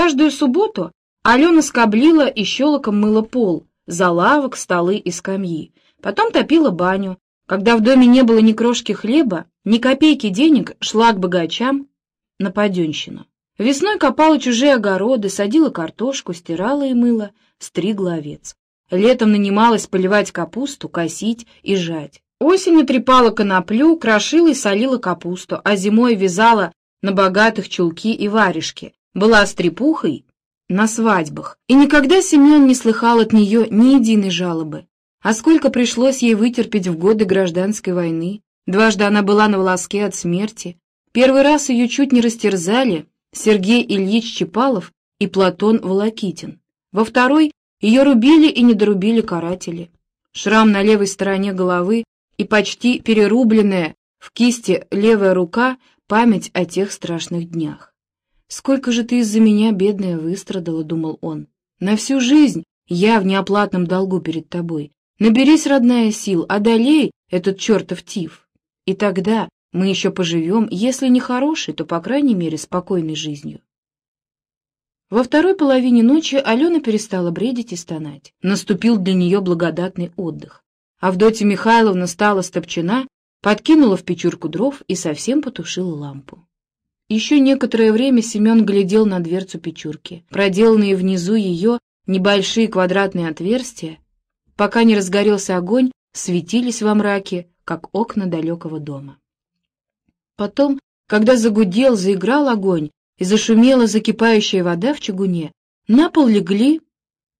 Каждую субботу Алена скоблила и щелоком мыла пол, за лавок, столы и скамьи. Потом топила баню. Когда в доме не было ни крошки хлеба, ни копейки денег, шла к богачам на паденщину. Весной копала чужие огороды, садила картошку, стирала и мыла, стригла овец. Летом нанималась поливать капусту, косить и жать. Осенью трепала коноплю, крошила и солила капусту, а зимой вязала на богатых чулки и варежки. Была стрепухой на свадьбах, и никогда Семен не слыхал от нее ни единой жалобы. А сколько пришлось ей вытерпеть в годы гражданской войны. Дважды она была на волоске от смерти. Первый раз ее чуть не растерзали Сергей Ильич Чепалов и Платон Волокитин. Во второй ее рубили и недорубили каратели. Шрам на левой стороне головы и почти перерубленная в кисти левая рука — память о тех страшных днях. «Сколько же ты из-за меня, бедная, выстрадала», — думал он. «На всю жизнь я в неоплатном долгу перед тобой. Наберись, родная, сил, одолей этот чертов тиф. И тогда мы еще поживем, если не хорошей, то, по крайней мере, спокойной жизнью». Во второй половине ночи Алена перестала бредить и стонать. Наступил для нее благодатный отдых. Авдотья Михайловна стала стопчена, подкинула в печурку дров и совсем потушила лампу. Еще некоторое время Семен глядел на дверцу печурки. Проделанные внизу ее небольшие квадратные отверстия, пока не разгорелся огонь, светились во мраке, как окна далекого дома. Потом, когда загудел, заиграл огонь и зашумела закипающая вода в чугуне, на пол легли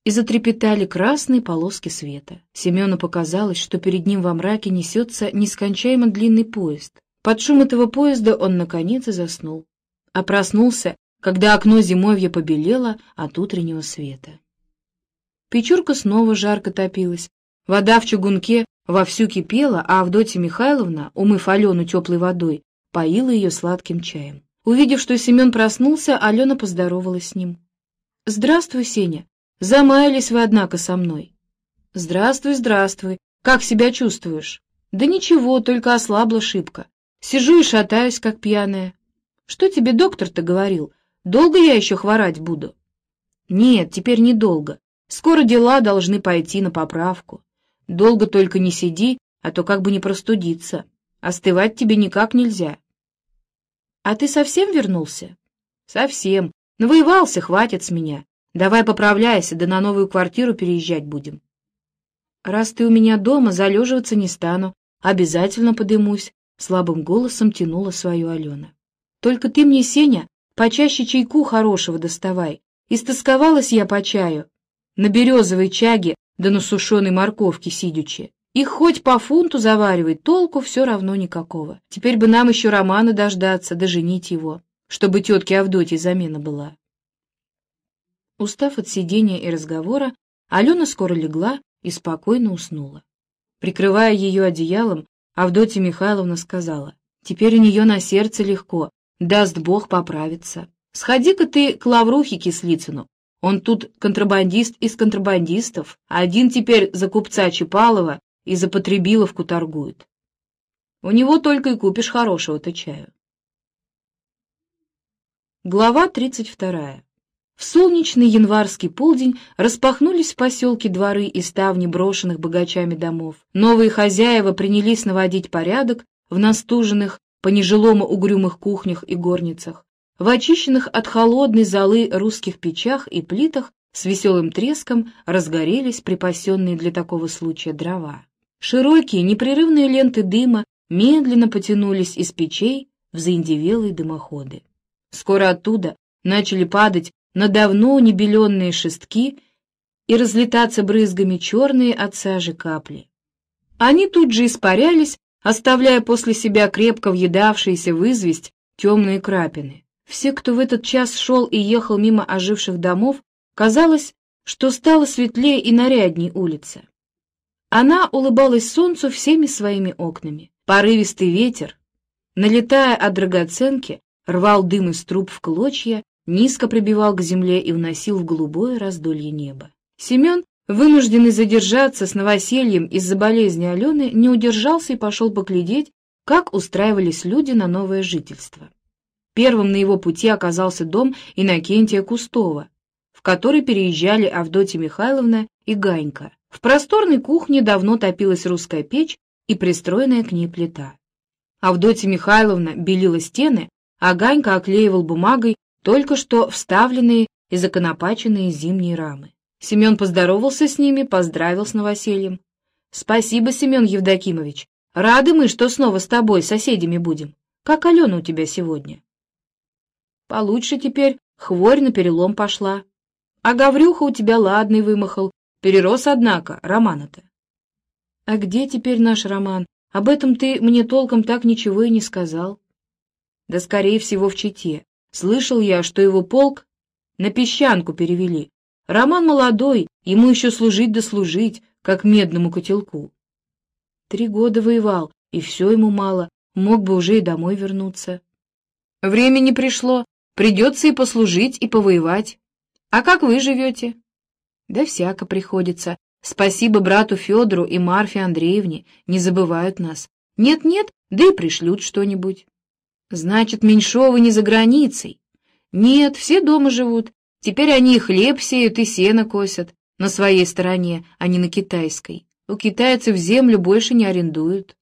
и затрепетали красные полоски света. Семену показалось, что перед ним во мраке несется нескончаемо длинный поезд. Под шум этого поезда он, наконец, и заснул, а проснулся, когда окно зимовья побелело от утреннего света. Печурка снова жарко топилась, вода в чугунке вовсю кипела, а Авдотья Михайловна, умыв Алену теплой водой, поила ее сладким чаем. Увидев, что Семен проснулся, Алена поздоровалась с ним. «Здравствуй, Сеня. Замаялись вы, однако, со мной». «Здравствуй, здравствуй. Как себя чувствуешь?» «Да ничего, только ослабла шибко. Сижу и шатаюсь, как пьяная. Что тебе доктор-то говорил? Долго я еще хворать буду? Нет, теперь недолго. Скоро дела должны пойти на поправку. Долго только не сиди, а то как бы не простудиться. Остывать тебе никак нельзя. А ты совсем вернулся? Совсем. Навоевался, хватит с меня. Давай поправляйся, да на новую квартиру переезжать будем. Раз ты у меня дома, залеживаться не стану. Обязательно подымусь. Слабым голосом тянула свою Алена. «Только ты мне, Сеня, почаще чайку хорошего доставай. Истосковалась я по чаю. На березовой чаге да на сушеной морковке сидячи. Их хоть по фунту заваривай, толку все равно никакого. Теперь бы нам еще Романа дождаться, да женить его, чтобы тетке Авдотье замена была». Устав от сидения и разговора, Алена скоро легла и спокойно уснула. Прикрывая ее одеялом, Авдотья Михайловна сказала, «Теперь у нее на сердце легко, даст Бог поправиться. Сходи-ка ты к Лаврухе Кислицыну, он тут контрабандист из контрабандистов, один теперь за купца Чапалова и за потребиловку торгует. У него только и купишь хорошего-то чаю». Глава тридцать вторая. В солнечный январский полдень распахнулись в поселке дворы и ставни брошенных богачами домов. Новые хозяева принялись наводить порядок в настуженных, по нежилому угрюмых кухнях и горницах, в очищенных от холодной золы русских печах и плитах с веселым треском разгорелись припасенные для такого случая дрова. Широкие, непрерывные ленты дыма медленно потянулись из печей в заиндевелые дымоходы. Скоро оттуда начали падать на давно небеленные шестки и разлетаться брызгами черные от сажи капли. Они тут же испарялись, оставляя после себя крепко въедавшиеся в известь темные крапины. Все, кто в этот час шел и ехал мимо оживших домов, казалось, что стало светлее и нарядней улица. Она улыбалась солнцу всеми своими окнами. Порывистый ветер, налетая от драгоценки, рвал дым из труб в клочья низко прибивал к земле и уносил в голубое раздолье неба. Семен, вынужденный задержаться с новосельем из-за болезни Алены, не удержался и пошел поглядеть, как устраивались люди на новое жительство. Первым на его пути оказался дом Иннокентия Кустова, в который переезжали Авдотья Михайловна и Ганька. В просторной кухне давно топилась русская печь и пристроенная к ней плита. Авдотья Михайловна белила стены, а Ганька оклеивал бумагой только что вставленные и законопаченные зимние рамы. Семен поздоровался с ними, поздравил с новосельем. — Спасибо, Семен Евдокимович. Рады мы, что снова с тобой соседями будем. Как Алена у тебя сегодня? — Получше теперь, хворь на перелом пошла. А Гаврюха у тебя ладный вымахал, перерос, однако, романа-то. — А где теперь наш роман? Об этом ты мне толком так ничего и не сказал. — Да, скорее всего, в Чите. Слышал я, что его полк на песчанку перевели, Роман молодой, ему еще служить да служить, как медному котелку. Три года воевал, и все ему мало, мог бы уже и домой вернуться. Времени пришло, придется и послужить, и повоевать. А как вы живете? Да всяко приходится. Спасибо брату Федору и Марфе Андреевне, не забывают нас. Нет-нет, да и пришлют что-нибудь. Значит, Меньшовы не за границей. Нет, все дома живут, Теперь они и хлеб сеют, и сено косят на своей стороне, а не на китайской. У китайцев землю больше не арендуют.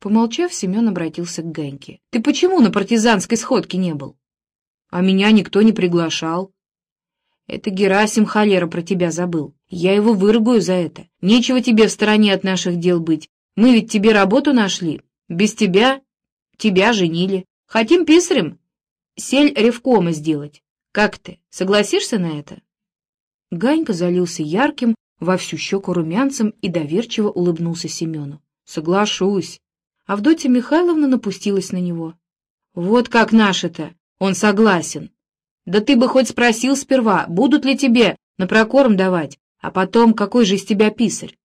Помолчав, Семен обратился к Ганьке. — Ты почему на партизанской сходке не был? — А меня никто не приглашал. — Это Герасим холера про тебя забыл. Я его выругаю за это. Нечего тебе в стороне от наших дел быть. Мы ведь тебе работу нашли. Без тебя... Тебя женили. Хотим писарем сель ревкома сделать. Как ты, согласишься на это?» Ганька залился ярким, во всю щеку румянцем и доверчиво улыбнулся Семену. «Соглашусь». Авдотья Михайловна напустилась на него. «Вот как наше-то! Он согласен. Да ты бы хоть спросил сперва, будут ли тебе на прокорм давать, а потом, какой же из тебя писарь?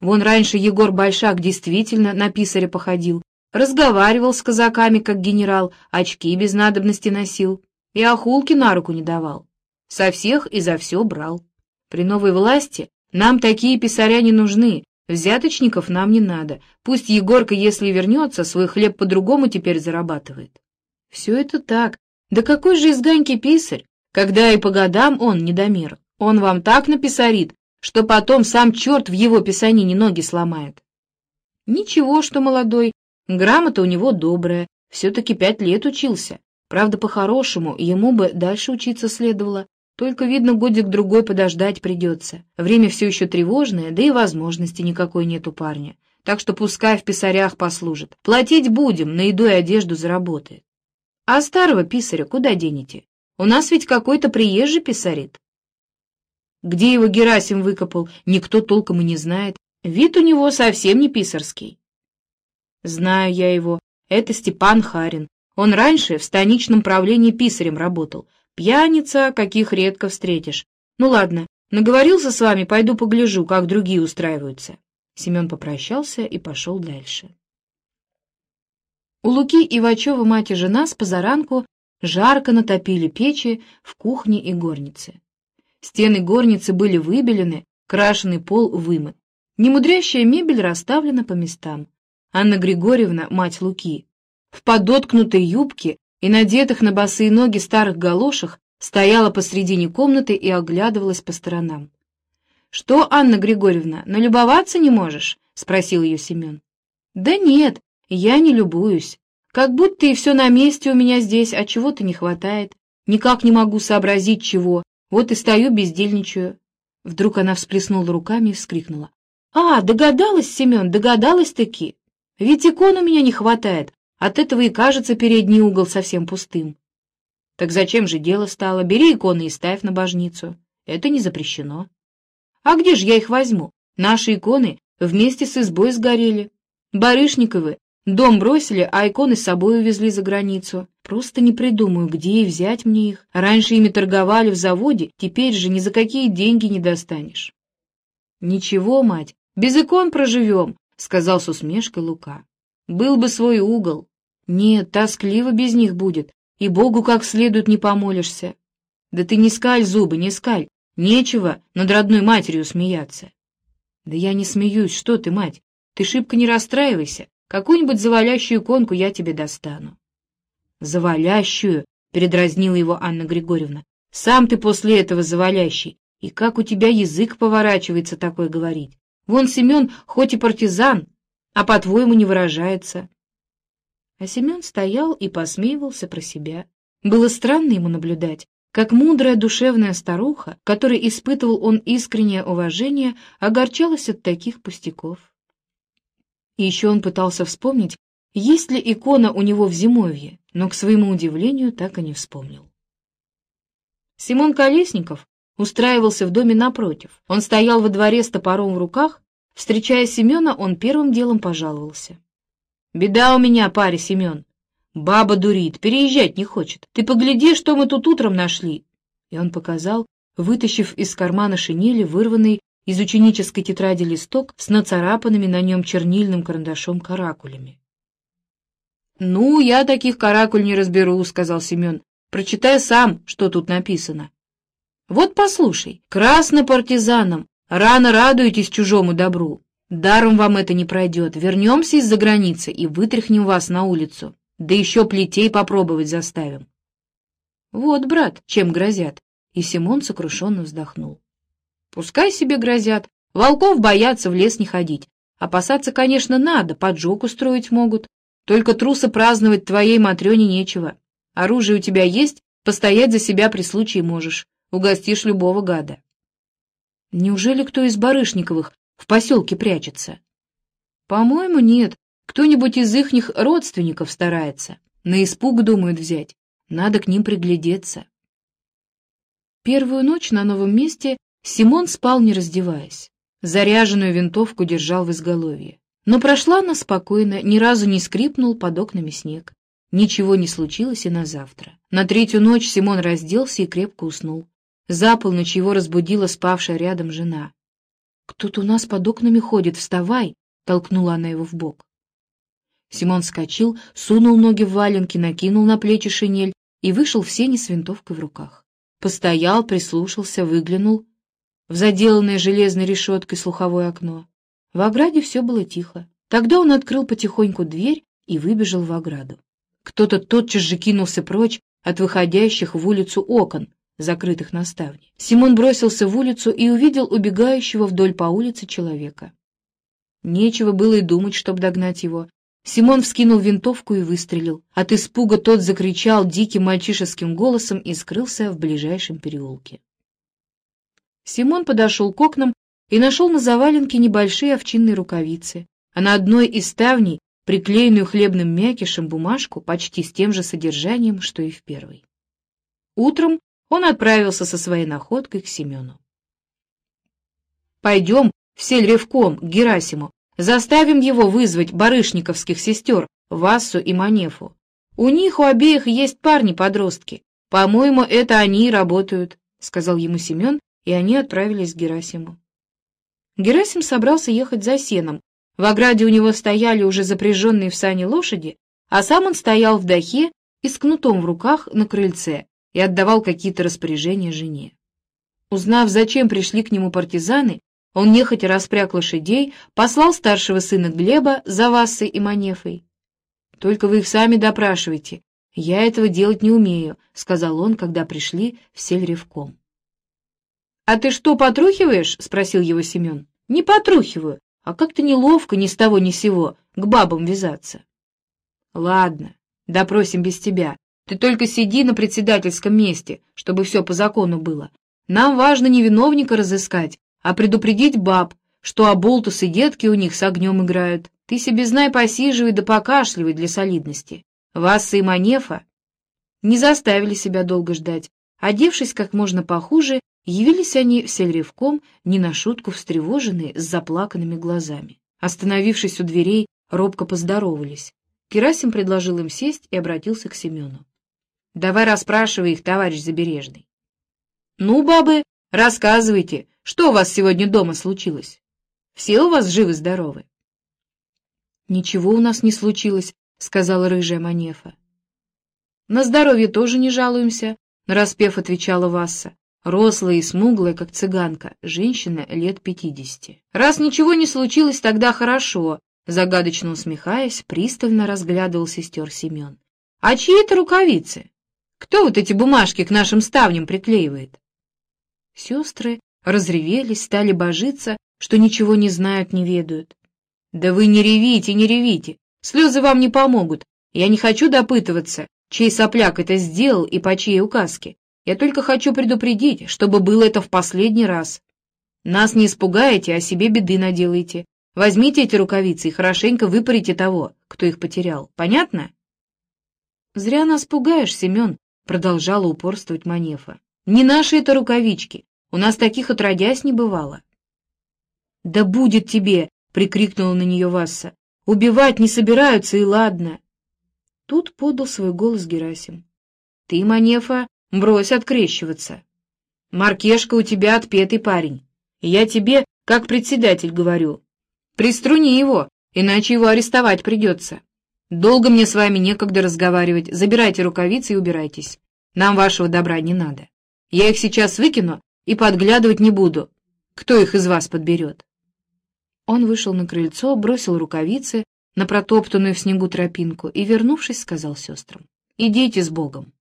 Вон раньше Егор Большак действительно на писаря походил, разговаривал с казаками, как генерал, очки без надобности носил и охулки на руку не давал. Со всех и за все брал. При новой власти нам такие писаря не нужны, взяточников нам не надо. Пусть Егорка, если вернется, свой хлеб по-другому теперь зарабатывает. Все это так. Да какой же из Ганьки писарь, когда и по годам он недомер. Он вам так написарит, что потом сам черт в его писанине ноги сломает. Ничего, что молодой, грамота у него добрая, все-таки пять лет учился. Правда, по-хорошему, ему бы дальше учиться следовало, только, видно, годик-другой подождать придется. Время все еще тревожное, да и возможности никакой нет у парня. Так что пускай в писарях послужит. Платить будем, на еду и одежду заработает. А старого писаря куда денете? У нас ведь какой-то приезжий писарит. Где его Герасим выкопал, никто толком и не знает. Вид у него совсем не писарский. Знаю я его. Это Степан Харин, он раньше в станичном правлении писарем работал. Пьяница, каких редко встретишь. Ну ладно, наговорился с вами, пойду погляжу, как другие устраиваются. Семен попрощался и пошел дальше. У Луки Ивачева мать и жена с позаранку жарко натопили печи в кухне и горнице. Стены горницы были выбелены, крашеный пол вымыт. Немудрящая мебель расставлена по местам. Анна Григорьевна, мать Луки, в подоткнутой юбке и надетых на босые ноги старых галошах стояла посредине комнаты и оглядывалась по сторонам. — Что, Анна Григорьевна, налюбоваться не можешь? — спросил ее Семен. — Да нет, я не любуюсь. Как будто и все на месте у меня здесь, а чего-то не хватает. Никак не могу сообразить, чего. Вот и стою, бездельничаю. Вдруг она всплеснула руками и вскрикнула. — А, догадалась, Семен, догадалась-таки. Ведь икон у меня не хватает, от этого и кажется передний угол совсем пустым. Так зачем же дело стало? Бери иконы и ставь на божницу. Это не запрещено. А где же я их возьму? Наши иконы вместе с избой сгорели. Барышниковы дом бросили, а иконы с собой увезли за границу. Просто не придумаю, где и взять мне их. Раньше ими торговали в заводе, теперь же ни за какие деньги не достанешь. — Ничего, мать, без икон проживем, — сказал с усмешкой Лука. Был бы свой угол. Нет, тоскливо без них будет, и Богу как следует не помолишься. Да ты не скаль зубы, не скаль, нечего над родной матерью смеяться. Да я не смеюсь, что ты, мать, ты шибко не расстраивайся, какую-нибудь завалящую иконку я тебе достану. «Завалящую!» — передразнила его Анна Григорьевна. «Сам ты после этого завалящий. И как у тебя язык поворачивается такое говорить? Вон Семен хоть и партизан, а по-твоему не выражается». А Семен стоял и посмеивался про себя. Было странно ему наблюдать, как мудрая душевная старуха, которой испытывал он искреннее уважение, огорчалась от таких пустяков. И еще он пытался вспомнить, есть ли икона у него в зимовье, но, к своему удивлению, так и не вспомнил. Симон Колесников устраивался в доме напротив. Он стоял во дворе с топором в руках. Встречая Семена, он первым делом пожаловался. «Беда у меня, парень Семен. Баба дурит, переезжать не хочет. Ты погляди, что мы тут утром нашли!» И он показал, вытащив из кармана шинели вырванный из ученической тетради листок с нацарапанными на нем чернильным карандашом каракулями. «Ну, я таких каракуль не разберу», — сказал Семен. «Прочитай сам, что тут написано». «Вот послушай, краснопартизанам, рано радуетесь чужому добру. Даром вам это не пройдет. Вернемся из-за границы и вытряхнем вас на улицу. Да еще плетей попробовать заставим». «Вот, брат, чем грозят». И Симон сокрушенно вздохнул. Пускай себе грозят. Волков боятся в лес не ходить. Опасаться, конечно, надо, поджог устроить могут. Только труса праздновать твоей Матрёне нечего. Оружие у тебя есть, постоять за себя при случае можешь. Угостишь любого гада. Неужели кто из Барышниковых в поселке прячется? По-моему, нет. Кто-нибудь из ихних родственников старается. На испуг думают взять. Надо к ним приглядеться. Первую ночь на новом месте Симон спал, не раздеваясь. Заряженную винтовку держал в изголовье. Но прошла она спокойно, ни разу не скрипнул под окнами снег. Ничего не случилось и на завтра. На третью ночь Симон разделся и крепко уснул. За полночь его разбудила спавшая рядом жена. «Кто-то у нас под окнами ходит, вставай!» — толкнула она его в бок. Симон вскочил, сунул ноги в валенки, накинул на плечи шинель и вышел в сени с винтовкой в руках. Постоял, прислушался, выглянул в заделанное железной решеткой слуховое окно. В ограде все было тихо. Тогда он открыл потихоньку дверь и выбежал в ограду. Кто-то тотчас же кинулся прочь от выходящих в улицу окон, закрытых на ставни. Симон бросился в улицу и увидел убегающего вдоль по улице человека. Нечего было и думать, чтобы догнать его. Симон вскинул винтовку и выстрелил. От испуга тот закричал диким мальчишеским голосом и скрылся в ближайшем переулке. Симон подошел к окнам и нашел на заваленке небольшие овчинные рукавицы, а на одной из ставней приклеенную хлебным мякишем бумажку почти с тем же содержанием, что и в первой. Утром он отправился со своей находкой к Семену. «Пойдем в сельревком к Герасиму, заставим его вызвать барышниковских сестер Вассу и Манефу. У них у обеих есть парни-подростки. По-моему, это они и работают», — сказал ему Семен и они отправились к Герасиму. Герасим собрался ехать за сеном. В ограде у него стояли уже запряженные в сани лошади, а сам он стоял в дахе и с кнутом в руках на крыльце и отдавал какие-то распоряжения жене. Узнав, зачем пришли к нему партизаны, он нехотя распряг лошадей, послал старшего сына Глеба за Вассой и Манефой. «Только вы их сами допрашивайте. Я этого делать не умею», — сказал он, когда пришли в сельревком. «А ты что, потрухиваешь?» — спросил его Семен. «Не потрухиваю, а как-то неловко ни с того ни сего к бабам вязаться». «Ладно, допросим без тебя. Ты только сиди на председательском месте, чтобы все по закону было. Нам важно не виновника разыскать, а предупредить баб, что оболтусы детки у них с огнем играют. Ты себе знай посиживай да покашливай для солидности. Вас и Манефа не заставили себя долго ждать. Одевшись как можно похуже, Явились они в сельревком, не на шутку встревоженные, с заплаканными глазами. Остановившись у дверей, робко поздоровались. Керасим предложил им сесть и обратился к Семену. — Давай расспрашивай их, товарищ Забережный. — Ну, бабы, рассказывайте, что у вас сегодня дома случилось? Все у вас живы-здоровы? — Ничего у нас не случилось, — сказала рыжая Манефа. — На здоровье тоже не жалуемся, — нараспев отвечала Васса рослая и смуглая, как цыганка, женщина лет пятидесяти. «Раз ничего не случилось, тогда хорошо», — загадочно усмехаясь, пристально разглядывал сестер Семен. А чьи это рукавицы? Кто вот эти бумажки к нашим ставням приклеивает? Сестры разревелись, стали божиться, что ничего не знают, не ведают. Да вы не ревите, не ревите, слезы вам не помогут. Я не хочу допытываться, чей сопляк это сделал и по чьей указке. Я только хочу предупредить, чтобы было это в последний раз. Нас не испугаете, а себе беды наделаете. Возьмите эти рукавицы и хорошенько выпарите того, кто их потерял. Понятно? Зря нас пугаешь, Семен, продолжала упорствовать Манефа. Не наши это рукавички. У нас таких отродясь не бывало. Да будет тебе, прикрикнула на нее Васса. Убивать не собираются, и ладно. Тут подал свой голос Герасим. Ты, Манефа, брось открещиваться. Маркешка у тебя отпетый парень. И я тебе, как председатель, говорю. Приструни его, иначе его арестовать придется. Долго мне с вами некогда разговаривать. Забирайте рукавицы и убирайтесь. Нам вашего добра не надо. Я их сейчас выкину и подглядывать не буду. Кто их из вас подберет? Он вышел на крыльцо, бросил рукавицы, на протоптанную в снегу тропинку и, вернувшись, сказал сестрам, «Идите с Богом».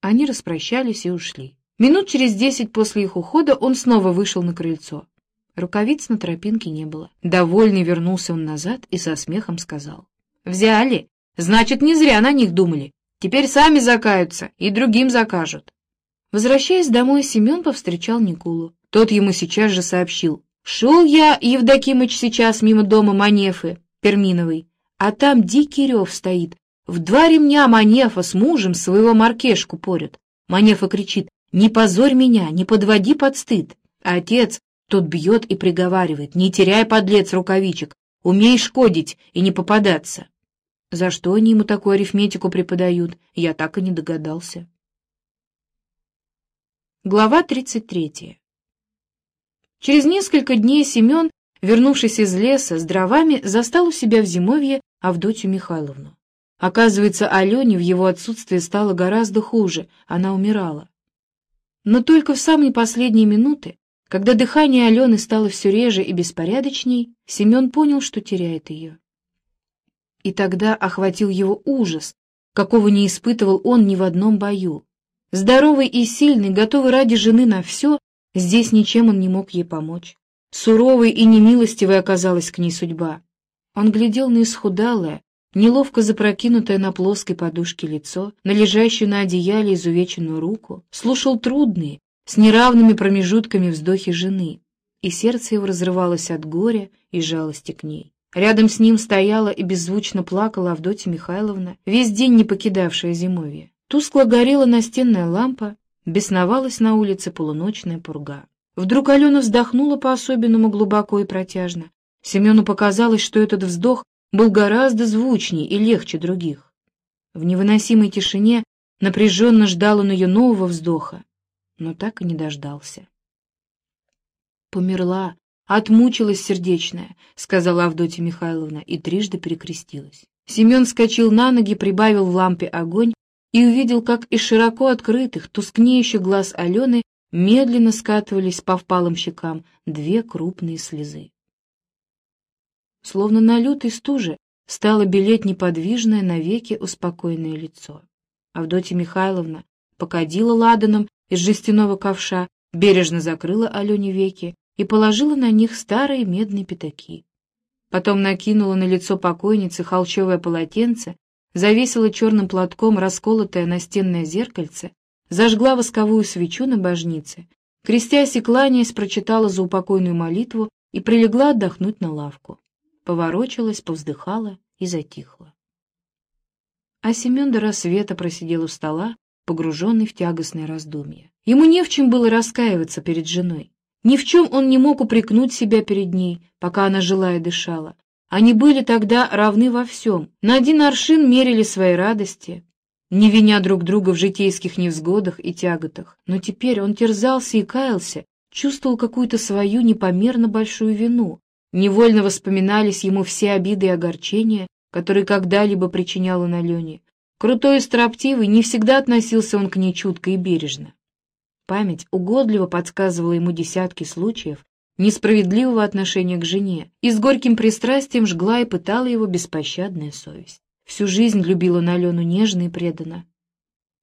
Они распрощались и ушли. Минут через десять после их ухода он снова вышел на крыльцо. Рукавиц на тропинке не было. Довольный вернулся он назад и со смехом сказал, «Взяли? Значит, не зря на них думали. Теперь сами закаются и другим закажут». Возвращаясь домой, Семен повстречал Никулу. Тот ему сейчас же сообщил, «Шел я, Евдокимыч, сейчас мимо дома Манефы, Перминовой, а там дикий рев стоит. В два ремня Манефа с мужем своего Маркешку порят. Манефа кричит «Не позорь меня, не подводи под стыд». А отец тот бьет и приговаривает «Не теряй, подлец, рукавичек, умей шкодить и не попадаться». За что они ему такую арифметику преподают, я так и не догадался. Глава 33 Через несколько дней Семен вернувшись из леса с дровами, застал у себя в зимовье Авдотью Михайловну. Оказывается, Алене в его отсутствие стало гораздо хуже, она умирала. Но только в самые последние минуты, когда дыхание Алены стало все реже и беспорядочней, Семен понял, что теряет ее. И тогда охватил его ужас, какого не испытывал он ни в одном бою. Здоровый и сильный, готовый ради жены на все, здесь ничем он не мог ей помочь. Суровой и немилостивой оказалась к ней судьба. Он глядел на исхудалое, неловко запрокинутое на плоской подушке лицо, на лежащую на одеяле изувеченную руку, слушал трудные, с неравными промежутками вздохи жены, и сердце его разрывалось от горя и жалости к ней. Рядом с ним стояла и беззвучно плакала Авдотья Михайловна, весь день не покидавшая зимовье. Тускло горела настенная лампа, бесновалась на улице полуночная пурга. Вдруг Алена вздохнула по-особенному глубоко и протяжно. Семену показалось, что этот вздох был гораздо звучнее и легче других. В невыносимой тишине напряженно ждал он ее нового вздоха, но так и не дождался. «Померла, отмучилась сердечная», — сказала Авдотья Михайловна и трижды перекрестилась. Семен вскочил на ноги, прибавил в лампе огонь и увидел, как из широко открытых, тускнеющих глаз Алены медленно скатывались по впалым щекам две крупные слезы. Словно на лютой стуже стало белеть неподвижное, навеки успокоенное лицо. Авдотья Михайловна покадила ладаном из жестяного ковша, бережно закрыла Алене веки и положила на них старые медные пятаки. Потом накинула на лицо покойницы холчевое полотенце, завесила черным платком расколотое настенное зеркальце зажгла восковую свечу на божнице, крестясь и кланяясь, прочитала заупокойную молитву и прилегла отдохнуть на лавку. Поворочилась, повздыхала и затихла. А Семен до рассвета просидел у стола, погруженный в тягостное раздумье. Ему не в чем было раскаиваться перед женой. Ни в чем он не мог упрекнуть себя перед ней, пока она жила и дышала. Они были тогда равны во всем, на один аршин мерили свои радости, не виня друг друга в житейских невзгодах и тяготах. Но теперь он терзался и каялся, чувствовал какую-то свою непомерно большую вину. Невольно воспоминались ему все обиды и огорчения, которые когда-либо причинял он Алене. Крутой и строптивый, не всегда относился он к ней чутко и бережно. Память угодливо подсказывала ему десятки случаев несправедливого отношения к жене, и с горьким пристрастием жгла и пытала его беспощадная совесть. Всю жизнь любил он Алену нежно и преданно.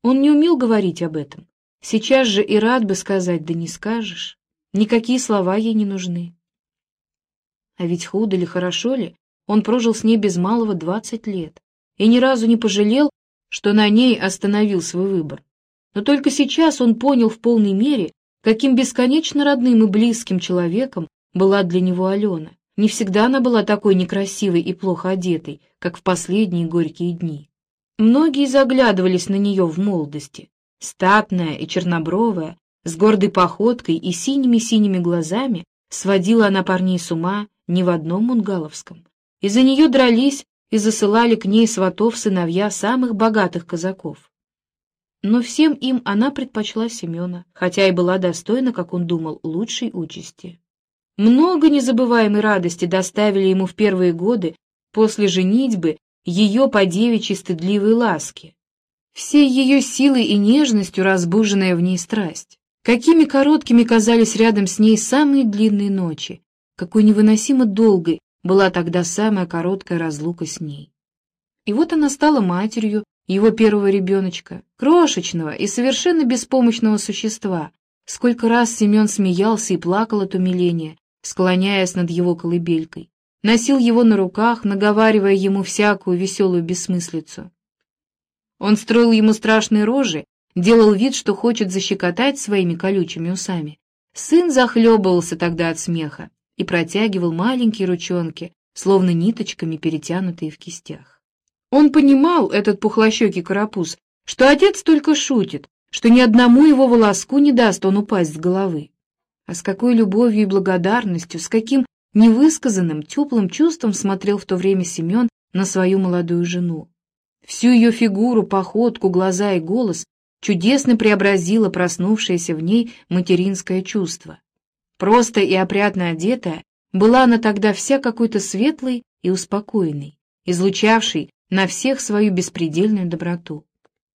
Он не умел говорить об этом. Сейчас же и рад бы сказать, да не скажешь. Никакие слова ей не нужны. А ведь худо ли, хорошо ли, он прожил с ней без малого двадцать лет и ни разу не пожалел, что на ней остановил свой выбор. Но только сейчас он понял в полной мере, каким бесконечно родным и близким человеком была для него Алена. Не всегда она была такой некрасивой и плохо одетой, как в последние горькие дни. Многие заглядывались на нее в молодости. Статная и чернобровая, с гордой походкой и синими-синими глазами, сводила она парней с ума не в одном мунгаловском. Из-за нее дрались и засылали к ней сватов сыновья самых богатых казаков. Но всем им она предпочла Семена, хотя и была достойна, как он думал, лучшей участи. Много незабываемой радости доставили ему в первые годы после женитьбы ее по девичьей стыдливой ласки, всей ее силой и нежностью разбуженная в ней страсть. Какими короткими казались рядом с ней самые длинные ночи, какой невыносимо долгой была тогда самая короткая разлука с ней. И вот она стала матерью его первого ребеночка, крошечного и совершенно беспомощного существа. Сколько раз Семен смеялся и плакал от умиления, склоняясь над его колыбелькой. Носил его на руках, наговаривая ему всякую веселую бессмыслицу. Он строил ему страшные рожи, делал вид, что хочет защекотать своими колючими усами. Сын захлебывался тогда от смеха и протягивал маленькие ручонки, словно ниточками перетянутые в кистях. Он понимал, этот пухлощекий карапуз, что отец только шутит, что ни одному его волоску не даст он упасть с головы. А с какой любовью и благодарностью, с каким невысказанным, теплым чувством смотрел в то время Семен на свою молодую жену. Всю ее фигуру, походку, глаза и голос чудесно преобразило проснувшееся в ней материнское чувство. Просто и опрятно одетая, была она тогда вся какой-то светлой и успокоенной, излучавшей на всех свою беспредельную доброту.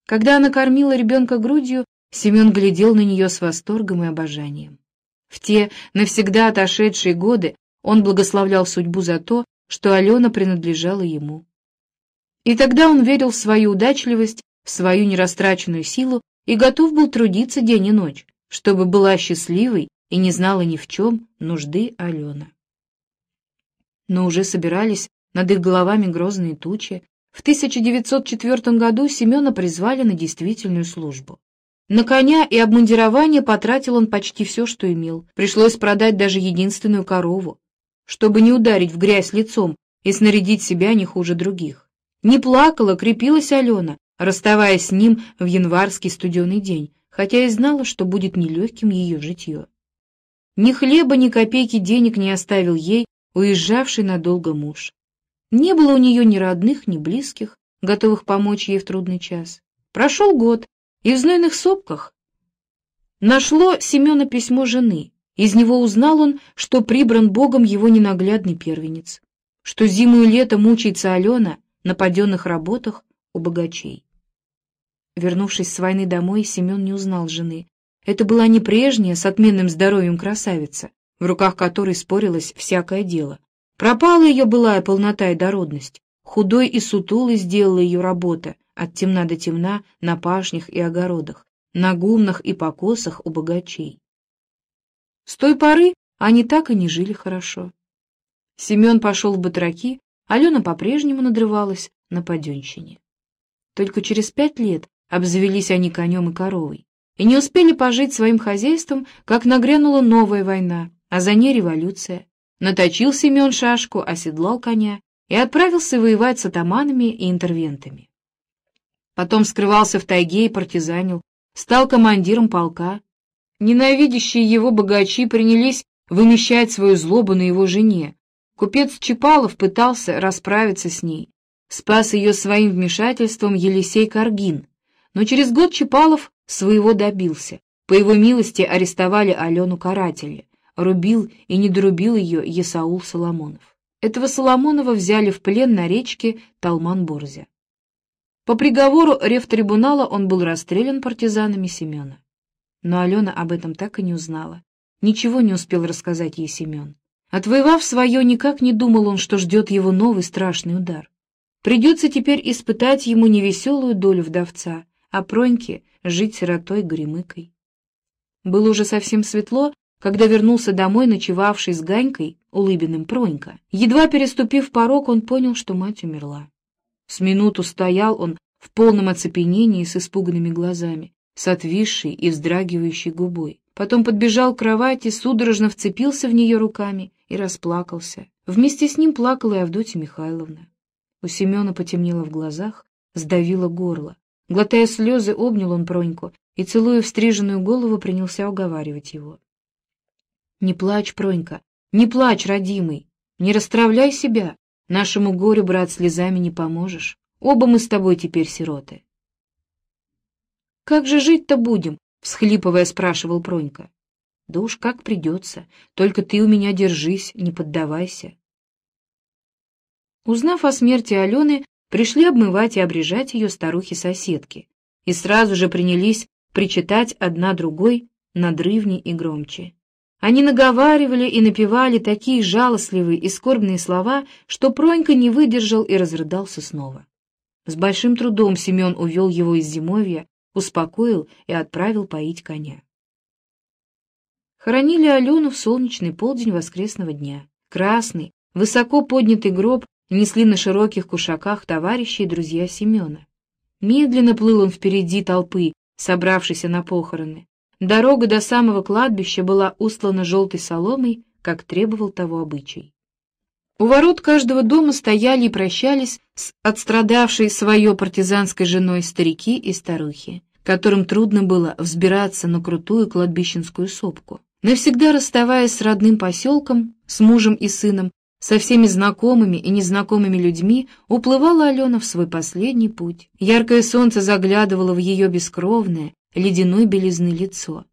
Когда она кормила ребенка грудью, Семен глядел на нее с восторгом и обожанием. В те навсегда отошедшие годы он благословлял судьбу за то, что Алена принадлежала ему. И тогда он верил в свою удачливость, в свою нерастраченную силу и готов был трудиться день и ночь, чтобы была счастливой и не знала ни в чем нужды Алена. Но уже собирались над их головами грозные тучи, в 1904 году Семена призвали на действительную службу. На коня и обмундирование потратил он почти все, что имел. Пришлось продать даже единственную корову, чтобы не ударить в грязь лицом и снарядить себя не хуже других. Не плакала, крепилась Алена, расставаясь с ним в январский студеный день, хотя и знала, что будет нелегким ее житье. Ни хлеба, ни копейки денег не оставил ей уезжавший надолго муж. Не было у нее ни родных, ни близких, готовых помочь ей в трудный час. Прошел год, и в знойных сопках нашло Семена письмо жены. Из него узнал он, что прибран Богом его ненаглядный первенец, что зиму и лето мучается Алена на паденных работах у богачей. Вернувшись с войны домой, Семен не узнал жены. Это была не прежняя, с отменным здоровьем красавица, в руках которой спорилось всякое дело, Пропала ее былая полнота и дородность. Худой и сутулой сделала ее работа, от темна до темна, на пашнях и огородах, на гумнах и покосах у богачей. С той поры они так и не жили хорошо. Семен пошел в батраки, Алена по-прежнему надрывалась на паденщине. Только через пять лет обзавелись они конем и коровой, и не успели пожить своим хозяйством, как нагрянула новая война, а за ней революция. Наточил Семен шашку, оседлал коня и отправился воевать с атаманами и интервентами. Потом скрывался в тайге и партизанил, стал командиром полка. Ненавидящие его богачи принялись вымещать свою злобу на его жене. Купец Чапалов пытался расправиться с ней. Спас ее своим вмешательством Елисей Каргин. Но через год Чапалов своего добился. По его милости арестовали Алену Карателя рубил и не дорубил ее Есаул Соломонов. Этого Соломонова взяли в плен на речке Талман-Борзя. По приговору рефтрибунала он был расстрелян партизанами Семена. Но Алена об этом так и не узнала. Ничего не успел рассказать ей Семен. Отвоевав свое, никак не думал он, что ждет его новый страшный удар. Придется теперь испытать ему невеселую долю вдовца, а Проньке жить сиротой-горемыкой. Было уже совсем светло, когда вернулся домой ночевавший с Ганькой, улыбиным Пронька. Едва переступив порог, он понял, что мать умерла. С минуту стоял он в полном оцепенении с испуганными глазами, с отвисшей и вздрагивающей губой. Потом подбежал к кровати, судорожно вцепился в нее руками и расплакался. Вместе с ним плакала и Авдотья Михайловна. У Семена потемнело в глазах, сдавило горло. Глотая слезы, обнял он Проньку и, целуя встриженную голову, принялся уговаривать его. Не плачь, Пронька, не плачь, родимый, не расстравляй себя. Нашему горю, брат, слезами не поможешь. Оба мы с тобой теперь сироты. Как же жить-то будем? всхлипывая, спрашивал Пронька. Да уж как придется, только ты у меня держись, не поддавайся. Узнав о смерти Алены, пришли обмывать и обрежать ее старухи-соседки, и сразу же принялись причитать одна другой надрывней и громче. Они наговаривали и напевали такие жалостливые и скорбные слова, что Пронька не выдержал и разрыдался снова. С большим трудом Семен увел его из зимовья, успокоил и отправил поить коня. Хоронили Алену в солнечный полдень воскресного дня. Красный, высоко поднятый гроб несли на широких кушаках товарищи и друзья Семена. Медленно плыл он впереди толпы, собравшейся на похороны. Дорога до самого кладбища была устлана желтой соломой, как требовал того обычай. У ворот каждого дома стояли и прощались с отстрадавшей свое партизанской женой старики и старухи, которым трудно было взбираться на крутую кладбищенскую сопку. Навсегда расставаясь с родным поселком, с мужем и сыном, со всеми знакомыми и незнакомыми людьми уплывала Алена в свой последний путь. Яркое солнце заглядывало в ее бескровное, ледяной белизны лицо.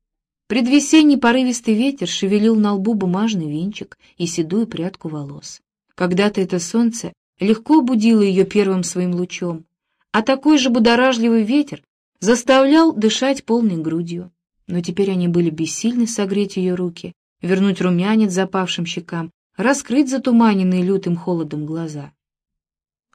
Предвесенний порывистый ветер шевелил на лбу бумажный венчик и седую прядку волос. Когда-то это солнце легко будило ее первым своим лучом, а такой же будоражливый ветер заставлял дышать полной грудью. Но теперь они были бессильны согреть ее руки, вернуть румянец запавшим щекам, раскрыть затуманенные лютым холодом глаза.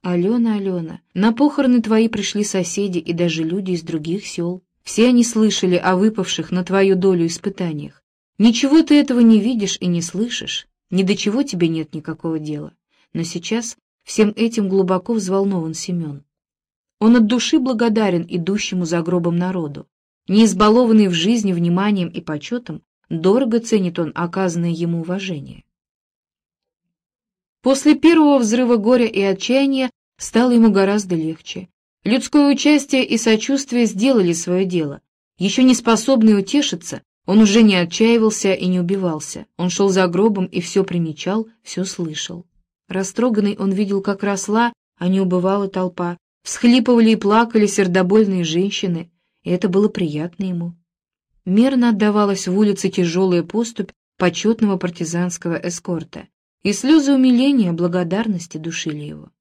«Алена, Алена, на похороны твои пришли соседи и даже люди из других сел. Все они слышали о выпавших на твою долю испытаниях. Ничего ты этого не видишь и не слышишь, ни до чего тебе нет никакого дела. Но сейчас всем этим глубоко взволнован Семен. Он от души благодарен идущему за гробом народу. Не избалованный в жизни вниманием и почетом, дорого ценит он оказанное ему уважение. После первого взрыва горя и отчаяния стало ему гораздо легче. Людское участие и сочувствие сделали свое дело. Еще не способный утешиться, он уже не отчаивался и не убивался. Он шел за гробом и все примечал, все слышал. Растроганный он видел, как росла, а не убывала толпа. Всхлипывали и плакали сердобольные женщины, и это было приятно ему. Мерно отдавалась в улице тяжелая поступь почетного партизанского эскорта, и слезы умиления, благодарности душили его.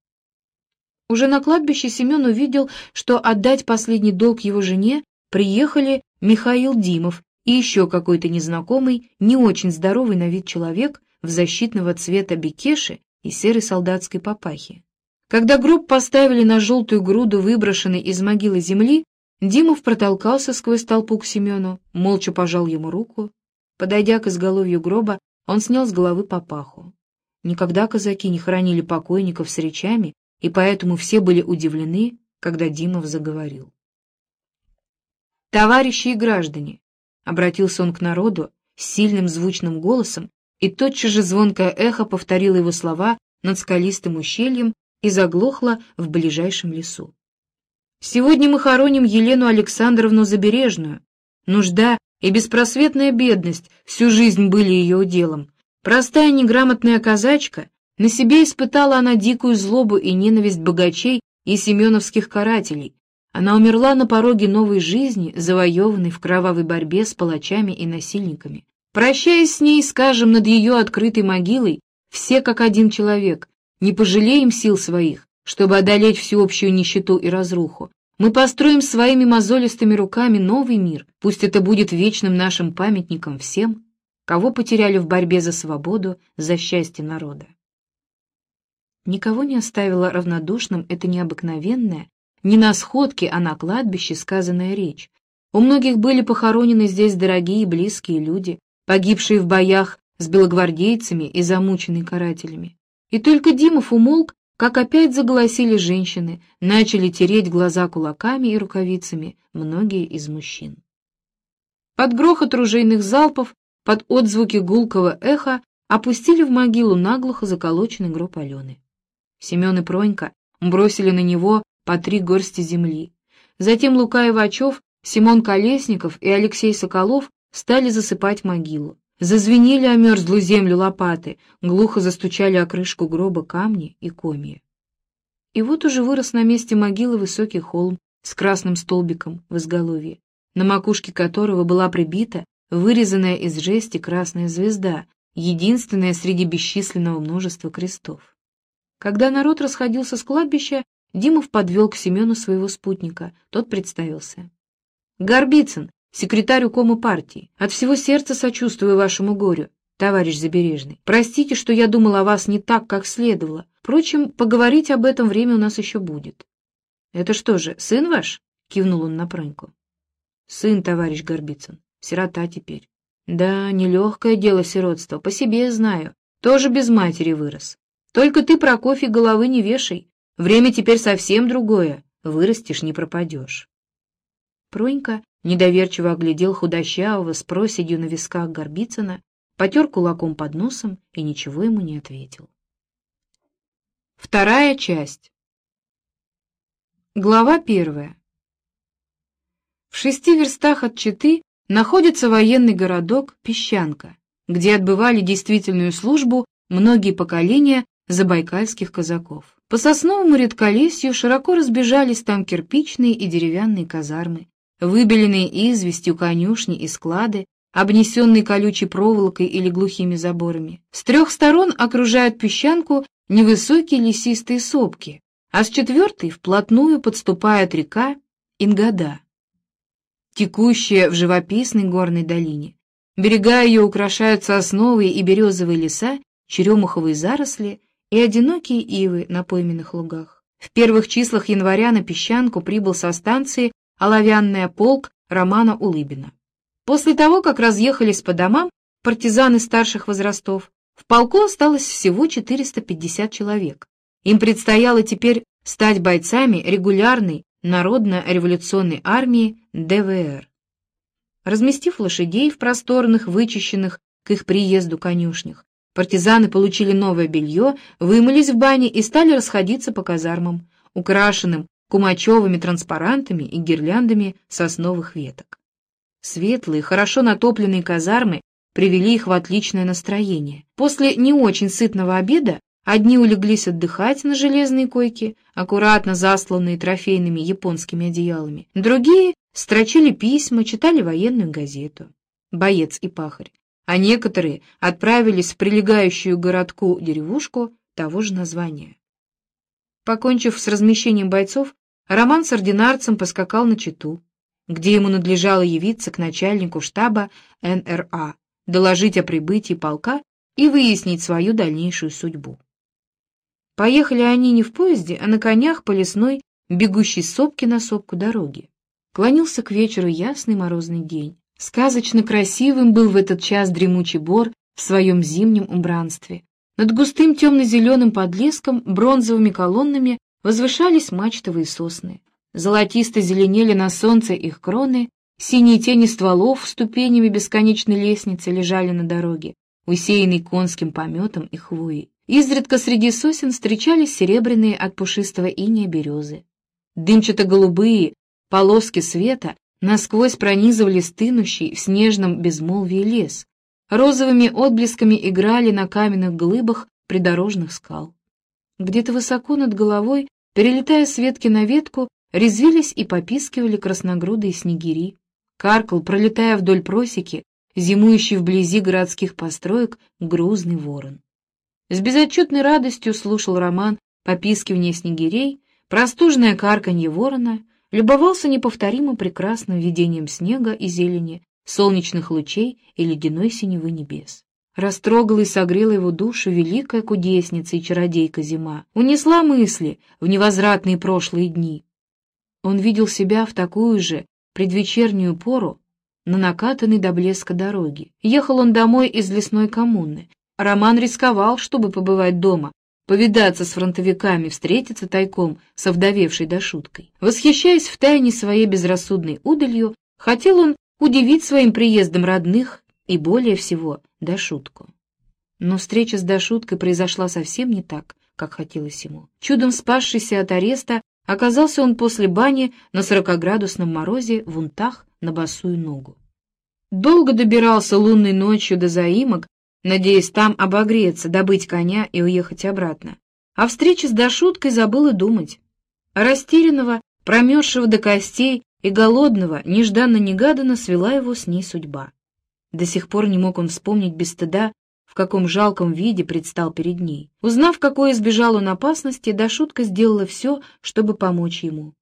Уже на кладбище Семен увидел, что отдать последний долг его жене приехали Михаил Димов и еще какой-то незнакомый, не очень здоровый на вид человек в защитного цвета бекеши и серой солдатской папахе. Когда гроб поставили на желтую груду выброшенной из могилы земли, Димов протолкался сквозь толпу к Семену, молча пожал ему руку. Подойдя к изголовью гроба, он снял с головы папаху. Никогда казаки не хоронили покойников с речами и поэтому все были удивлены, когда Димов заговорил. «Товарищи и граждане!» — обратился он к народу с сильным звучным голосом, и тотчас же звонкое эхо повторило его слова над скалистым ущельем и заглохло в ближайшем лесу. «Сегодня мы хороним Елену Александровну Забережную. Нужда и беспросветная бедность всю жизнь были ее уделом. Простая неграмотная казачка на себе испытала она дикую злобу и ненависть богачей и семеновских карателей. Она умерла на пороге новой жизни, завоеванной в кровавой борьбе с палачами и насильниками. Прощаясь с ней, скажем, над ее открытой могилой, все как один человек, не пожалеем сил своих, чтобы одолеть всеобщую нищету и разруху. Мы построим своими мозолистыми руками новый мир, пусть это будет вечным нашим памятником всем, кого потеряли в борьбе за свободу, за счастье народа. Никого не оставила равнодушным эта необыкновенная, не на сходке, а на кладбище сказанная речь. У многих были похоронены здесь дорогие и близкие люди, погибшие в боях с белогвардейцами и замученные карателями. И только Димов умолк, как опять заголосили женщины, начали тереть глаза кулаками и рукавицами многие из мужчин. Под грохот ружейных залпов, под отзвуки гулкого эха опустили в могилу наглухо заколоченный гроб Алены. Семен и Пронька бросили на него по три горсти земли. Затем Лука Ивачев, Симон Колесников и Алексей Соколов стали засыпать могилу. Зазвенели о мерзлую землю лопаты, глухо застучали о крышку гроба камни и комья. И вот уже вырос на месте могилы высокий холм с красным столбиком в изголовье, на макушке которого была прибита вырезанная из жести красная звезда, единственная среди бесчисленного множества крестов. Когда народ расходился с кладбища, Димов подвел к Семену своего спутника. Тот представился. «Горбицын, секретарь укома партии. От всего сердца сочувствую вашему горю, товарищ Забережный. Простите, что я думал о вас не так, как следовало. Впрочем, поговорить об этом время у нас еще будет». «Это что же, сын ваш?» — кивнул он на Проньку. «Сын, товарищ Горбицын. Сирота теперь». «Да, нелегкое дело сиротство, по себе знаю. Тоже без матери вырос. Только ты, Прокофий, головы не вешай. Время теперь совсем другое. Вырастешь, не пропадешь. Пронька недоверчиво оглядел худощавого с проседью на висках Горбицына, потер кулаком под носом и ничего ему не ответил. Вторая часть. Глава первая. В шести верстах от Читы находится военный городок Песчанка, где отбывали действительную службу многие поколения забайкальских казаков. По сосновому редколесью широко разбежались там кирпичные и деревянные казармы, выбеленные известью конюшни и склады, обнесенные колючей проволокой или глухими заборами. С трех сторон окружают песчанку невысокие лесистые сопки, а с четвертой вплотную подступает река Ингада, текущая в живописной горной долине. Берега ее украшают сосновые и березовые леса, черемуховые заросли и одинокие ивы на пойменных лугах. В первых числах января на песчанку прибыл со станции оловянная полк Романа Улыбина. После того, как разъехались по домам партизаны старших возрастов, в полку осталось всего 450 человек. Им предстояло теперь стать бойцами регулярной народно-революционной армии ДВР. Разместив лошадей в просторных, вычищенных к их приезду конюшнях, Партизаны получили новое белье, вымылись в бане и стали расходиться по казармам, украшенным кумачевыми транспарантами и гирляндами сосновых веток. Светлые, хорошо натопленные казармы привели их в отличное настроение. После не очень сытного обеда одни улеглись отдыхать на железные койки, аккуратно засланные трофейными японскими одеялами, другие строчили письма, читали военную газету. Боец и пахарь а некоторые отправились в прилегающую городку деревушку того же названия. Покончив с размещением бойцов, Роман с ординарцем поскакал на Читу, где ему надлежало явиться к начальнику штаба НРА, доложить о прибытии полка и выяснить свою дальнейшую судьбу. Поехали они не в поезде, а на конях по лесной, бегущей сопки на сопку дороги. Клонился к вечеру ясный морозный день. Сказочно красивым был в этот час дремучий бор в своем зимнем убранстве. Над густым темно-зеленым подлеском бронзовыми колоннами возвышались мачтовые сосны. Золотисто зеленели на солнце их кроны, синие тени стволов ступенями бесконечной лестницы лежали на дороге, усеянной конским пометом и хвоей. Изредка среди сосен встречались серебряные от пушистого иния березы. Дымчато-голубые полоски света насквозь пронизывали стынущий в снежном безмолвии лес, розовыми отблесками играли на каменных глыбах придорожных скал. Где-то высоко над головой, перелетая с ветки на ветку, резвились и попискивали красногрудые снегири. Каркал, пролетая вдоль просеки, зимующий вблизи городских построек, грузный ворон. С безотчетной радостью слушал Роман попискивание снегирей, простужное карканье ворона — любовался неповторимо прекрасным видением снега и зелени, солнечных лучей и ледяной синевы небес. Растрогала и согрела его душу великая кудесница и чародейка зима, унесла мысли в невозвратные прошлые дни. Он видел себя в такую же предвечернюю пору на накатанной до блеска дороге. Ехал он домой из лесной коммуны. Роман рисковал, чтобы побывать дома, повидаться с фронтовиками, встретиться тайком с овдовевшей дошуткой. Восхищаясь втайне своей безрассудной удалью, хотел он удивить своим приездом родных и более всего Дашутку. Но встреча с Дашуткой произошла совсем не так, как хотелось ему. Чудом спасшийся от ареста, оказался он после бани на сорокоградусном морозе в унтах на босую ногу. Долго добирался лунной ночью до заимок, надеясь там обогреться, добыть коня и уехать обратно. О встрече с Дашуткой забыл и думать. А растерянного, промерзшего до костей и голодного, нежданно-негаданно свела его с ней судьба. До сих пор не мог он вспомнить без стыда, в каком жалком виде предстал перед ней. Узнав, какой избежал он опасности, Дашутка сделала все, чтобы помочь ему.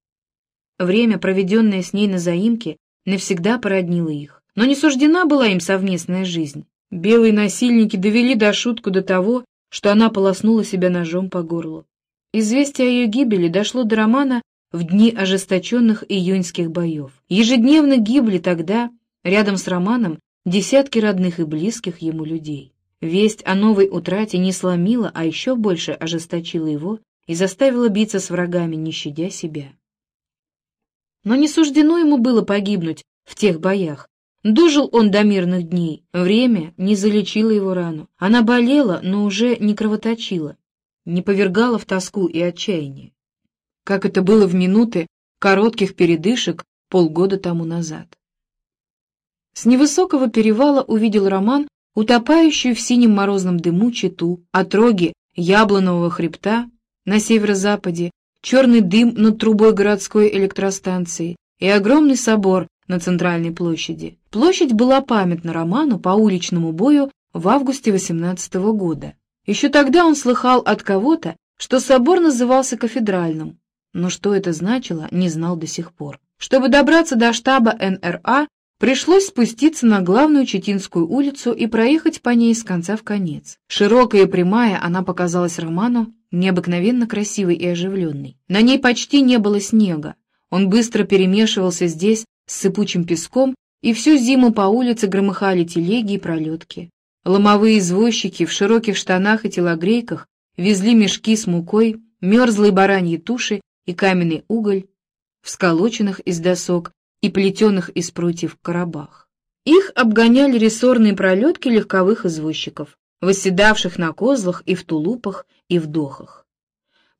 Время, проведенное с ней на заимке, навсегда породнило их. Но не суждена была им совместная жизнь. Белые насильники довели Дашутку до того, что она полоснула себя ножом по горлу. Известие о ее гибели дошло до Романа в дни ожесточенных июньских боев. Ежедневно гибли тогда, рядом с Романом, десятки родных и близких ему людей. Весть о новой утрате не сломила, а еще больше ожесточила его и заставила биться с врагами, не щадя себя. Но не суждено ему было погибнуть в тех боях. Дожил он до мирных дней, время не залечило его рану. Она болела, но уже не кровоточила, не повергала в тоску и отчаяние, как это было в минуты коротких передышек полгода тому назад. С невысокого перевала увидел Роман утопающую в синем морозном дыму читу, отроги яблонового хребта на северо-западе, черный дым над трубой городской электростанции и огромный собор на центральной площади. Площадь была памятна Роману по уличному бою в августе 18 года. Еще тогда он слыхал от кого-то, что собор назывался кафедральным, но что это значило, не знал до сих пор. Чтобы добраться до штаба НРА, Пришлось спуститься на главную Четинскую улицу и проехать по ней с конца в конец. Широкая и прямая она показалась Роману необыкновенно красивой и оживленной. На ней почти не было снега. Он быстро перемешивался здесь с сыпучим песком, и всю зиму по улице громыхали телеги и пролетки. Ломовые извозчики в широких штанах и телогрейках везли мешки с мукой, мерзлые бараньи туши и каменный уголь, всколоченных из досок и плетеных из прутьев коробах. Их обгоняли рессорные пролетки легковых извозчиков, восседавших на козлах и в тулупах, и в дохах.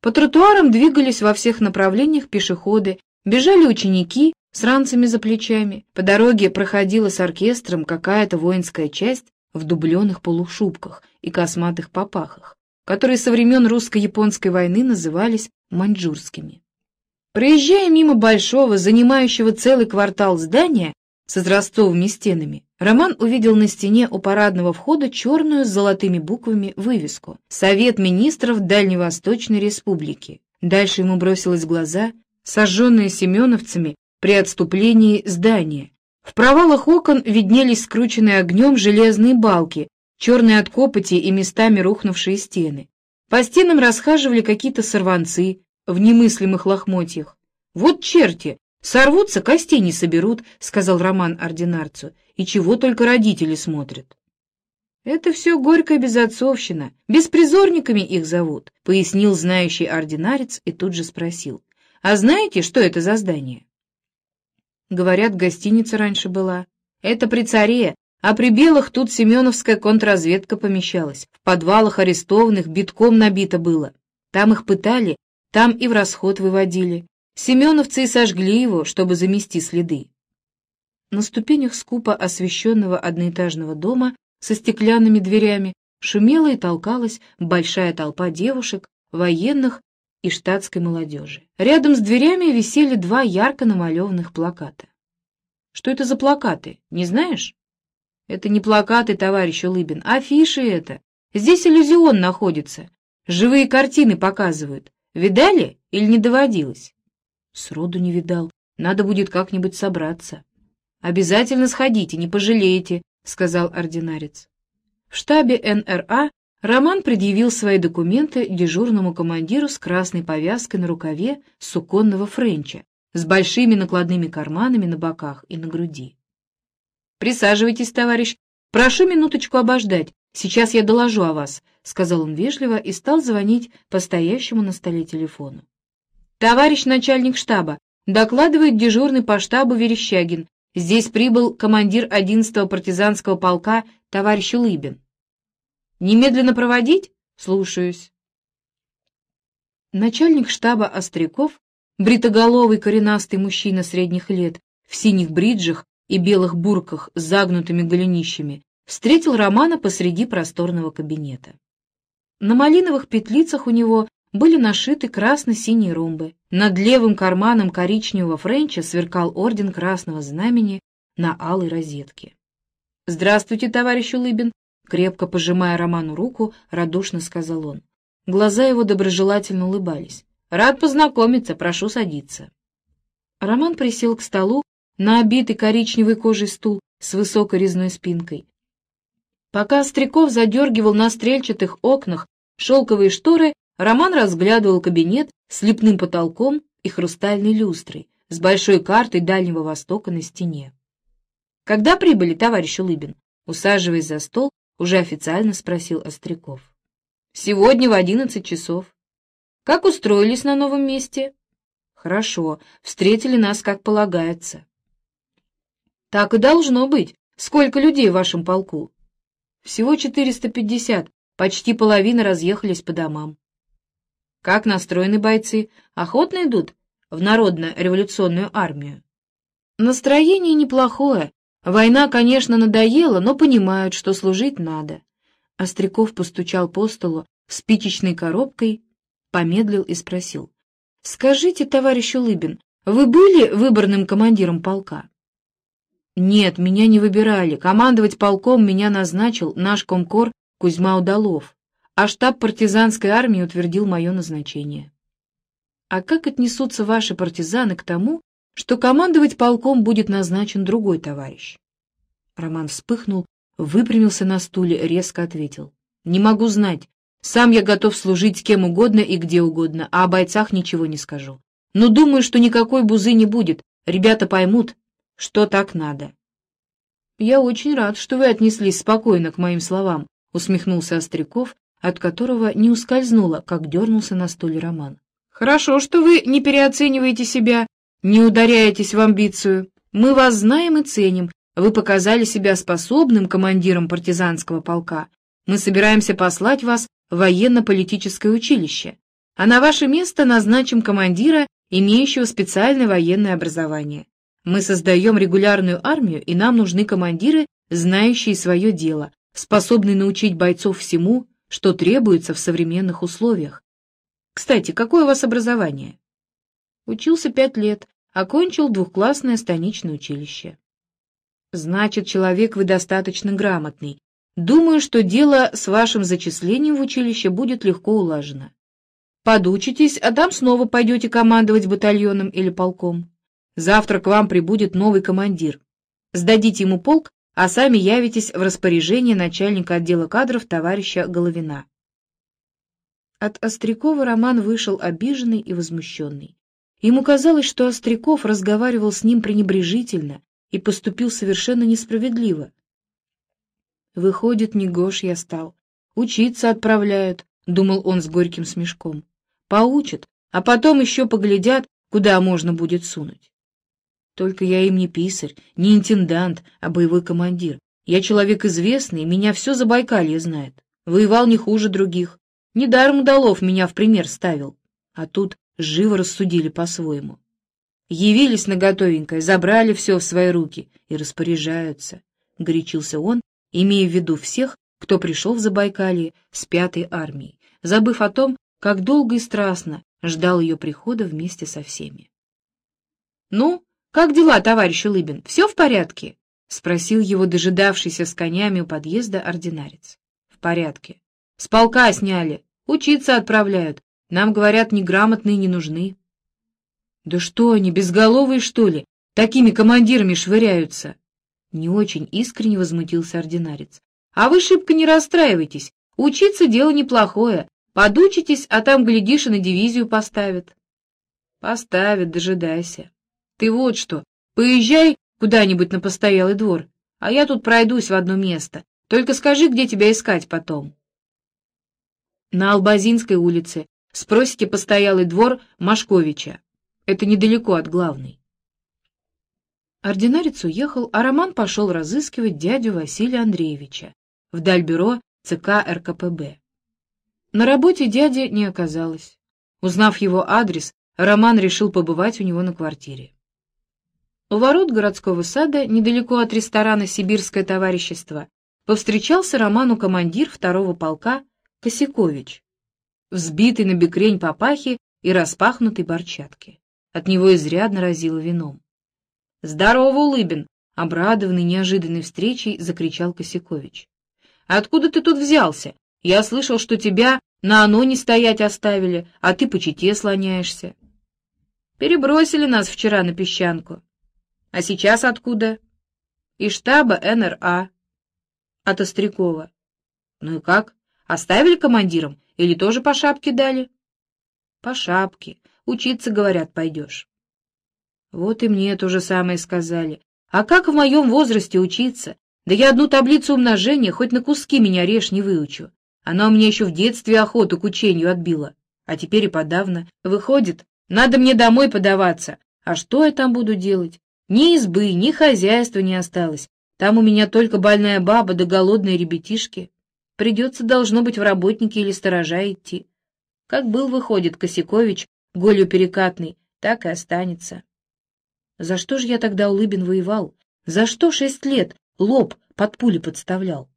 По тротуарам двигались во всех направлениях пешеходы, бежали ученики с ранцами за плечами. По дороге проходила с оркестром какая-то воинская часть в дубленых полушубках и косматых попахах, которые со времен русско-японской войны назывались маньчжурскими. Проезжая мимо большого, занимающего целый квартал здания с израстовыми стенами, Роман увидел на стене у парадного входа черную с золотыми буквами вывеску «Совет министров Дальневосточной Республики». Дальше ему бросилось в глаза сожженные семеновцами при отступлении здания. В провалах окон виднелись скрученные огнем железные балки, черные от копоти и местами рухнувшие стены. По стенам расхаживали какие-то сорванцы, в немыслимых лохмотьях. «Вот черти! Сорвутся, костей не соберут», — сказал Роман ординарцу. «И чего только родители смотрят». «Это все горькая безотцовщина. Беспризорниками их зовут», — пояснил знающий ординарец и тут же спросил. «А знаете, что это за здание?» Говорят, гостиница раньше была. Это при царе, а при белых тут семеновская контрразведка помещалась. В подвалах арестованных битком набито было. Там их пытали, там и в расход выводили. Семеновцы и сожгли его, чтобы замести следы. На ступенях скупо освещенного одноэтажного дома со стеклянными дверями шумела и толкалась большая толпа девушек, военных и штатской молодежи. Рядом с дверями висели два ярко намалеванных плаката. Что это за плакаты, не знаешь? Это не плакаты, товарищ Улыбин, а афиши это. Здесь иллюзион находится. Живые картины показывают. Видали или не доводилось? Сроду не видал. Надо будет как-нибудь собраться. Обязательно сходите, не пожалеете, сказал ординарец. В штабе НРА Роман предъявил свои документы дежурному командиру с красной повязкой на рукаве суконного френча, с большими накладными карманами на боках и на груди. «Присаживайтесь, товарищ. Прошу минуточку обождать. Сейчас я доложу о вас», — сказал он вежливо и стал звонить по стоящему на столе телефону. «Товарищ начальник штаба, докладывает дежурный по штабу Верещагин. Здесь прибыл командир 11-го партизанского полка товарищ Улыбин. Немедленно проводить? Слушаюсь. Начальник штаба Остряков, бритоголовый коренастый мужчина средних лет, в синих бриджах и белых бурках с загнутыми голенищами, встретил Романа посреди просторного кабинета. На малиновых петлицах у него были нашиты красно-синие ромбы. Над левым карманом коричневого френча сверкал орден Красного Знамени на алой розетке. «Здравствуйте, товарищ Улыбин!» Крепко пожимая Роману руку, радушно сказал он. Глаза его доброжелательно улыбались. «Рад познакомиться, прошу садиться». Роман присел к столу на обитый коричневой кожей стул с высокой резной спинкой. Пока Остряков задергивал на стрельчатых окнах шелковые шторы, Роман разглядывал кабинет с лепным потолком и хрустальной люстрой, с большой картой Дальнего Востока на стене. «Когда прибыли, товарищ Улыбин?» Усаживаясь за стол, уже официально спросил Остряков. Сегодня в одиннадцать часов. Как устроились на новом месте? Хорошо, встретили нас как полагается. Так и должно быть. Сколько людей в вашем полку? Всего 450, почти половина разъехались по домам. Как настроены бойцы? Охотно идут в народно-революционную армию? Настроение неплохое, Война, конечно, надоела, но понимают, что служить надо. Остряков постучал по столу спичечной коробкой, помедлил и спросил. — Скажите, товарищ Улыбин, вы были выборным командиром полка? — Нет, меня не выбирали. Командовать полком меня назначил наш комкор Кузьма Удалов, а штаб партизанской армии утвердил мое назначение. — А как отнесутся ваши партизаны к тому, что командовать полком будет назначен другой товарищ. Роман вспыхнул, выпрямился на стуле, резко ответил. «Не могу знать. Сам я готов служить кем угодно и где угодно, а о бойцах ничего не скажу. Но думаю, что никакой бузы не будет. Ребята поймут, что так надо». «Я очень рад, что вы отнеслись спокойно к моим словам», — усмехнулся Остряков, от которого не ускользнуло, как дернулся на стуле Роман. «Хорошо, что вы не переоцениваете себя не ударяйтесь в амбицию. Мы вас знаем и ценим. Вы показали себя способным командиром партизанского полка. Мы собираемся послать вас в военно-политическое училище, а на ваше место назначим командира, имеющего специальное военное образование. Мы создаем регулярную армию, и нам нужны командиры, знающие свое дело, способные научить бойцов всему, что требуется в современных условиях. Кстати, какое у вас образование? Учился пять лет, окончил двухклассное станичное училище. Значит, человек вы достаточно грамотный. Думаю, что дело с вашим зачислением в училище будет легко улажено. Подучитесь, а там снова пойдете командовать батальоном или полком. Завтра к вам прибудет новый командир. Сдадите ему полк, а сами явитесь в распоряжение начальника отдела кадров товарища Головина. От Острякова Роман вышел обиженный и возмущенный. Ему казалось, что Остряков разговаривал с ним пренебрежительно и поступил совершенно несправедливо. «Выходит, не гош я стал. Учиться отправляют», — думал он с горьким смешком. «Поучат, а потом еще поглядят, куда можно будет сунуть. Только я им не писарь, не интендант, а боевой командир. Я человек известный, меня все Забайкалье знает. Воевал не хуже других. Недаром Удалов меня в пример ставил. А тут живо рассудили по-своему. Явились на готовенькое, забрали все в свои руки и распоряжаются, — горячился он, имея в виду всех, кто пришел в Забайкалье с пятой армией, забыв о том, как долго и страстно ждал ее прихода вместе со всеми. — Ну, как дела, товарищ Улыбин, все в порядке? — спросил его дожидавшийся с конями у подъезда ординарец. — В порядке. — С полка сняли, учиться отправляют, нам, говорят, неграмотные не нужны. Да что они, безголовые, что ли? Такими командирами швыряются. Не очень искренне возмутился ординарец. А вы шибко не расстраивайтесь. Учиться дело неплохое. Подучитесь, а там, глядишь, и на дивизию поставят. Поставят, дожидайся. Ты вот что, поезжай куда-нибудь на постоялый двор, а я тут пройдусь в одно место. Только скажи, где тебя искать потом. На Албазинской улице. Спросите постоялый двор Машковича. Это недалеко от главной. Ординарец уехал, а Роман пошел разыскивать дядю Василия Андреевича вдаль бюро ЦК РКПБ. На работе дяди не оказалось. Узнав его адрес, Роман решил побывать у него на квартире. У ворот городского сада, недалеко от ресторана «Сибирское товарищество», повстречался Роману командир второго полка Косякович, взбитый на бекрень папахи и распахнутой борчатки. От него изрядно разило вином. «Здорово, Улыбин!» — обрадованный неожиданной встречей, закричал Косякович. «Откуда ты тут взялся? Я слышал, что тебя на оно не стоять оставили, а ты по чете слоняешься». «Перебросили нас вчера на песчанку. А сейчас откуда?» «Из штаба НРА». «От Острякова». «Ну и как? Оставили командиром или тоже по шапке дали?» «По шапке. Учиться, говорят, пойдешь». Вот и мне то же самое сказали. А как в моем возрасте учиться? Да я одну таблицу умножения хоть на куски меня режь не выучу. Она у меня еще в детстве охоту к учению отбила. А теперь и подавно. Выходит, надо мне домой подаваться. А что я там буду делать? Ни избы, ни хозяйства не осталось. Там у меня только больная баба да голодные ребятишки. Придется, должно быть, в работники или сторожа идти. Как был, выходит, Косякович, голью перекатный, так и останется. За что же я тогда Улыбин воевал? За что шесть лет лоб под пули подставлял?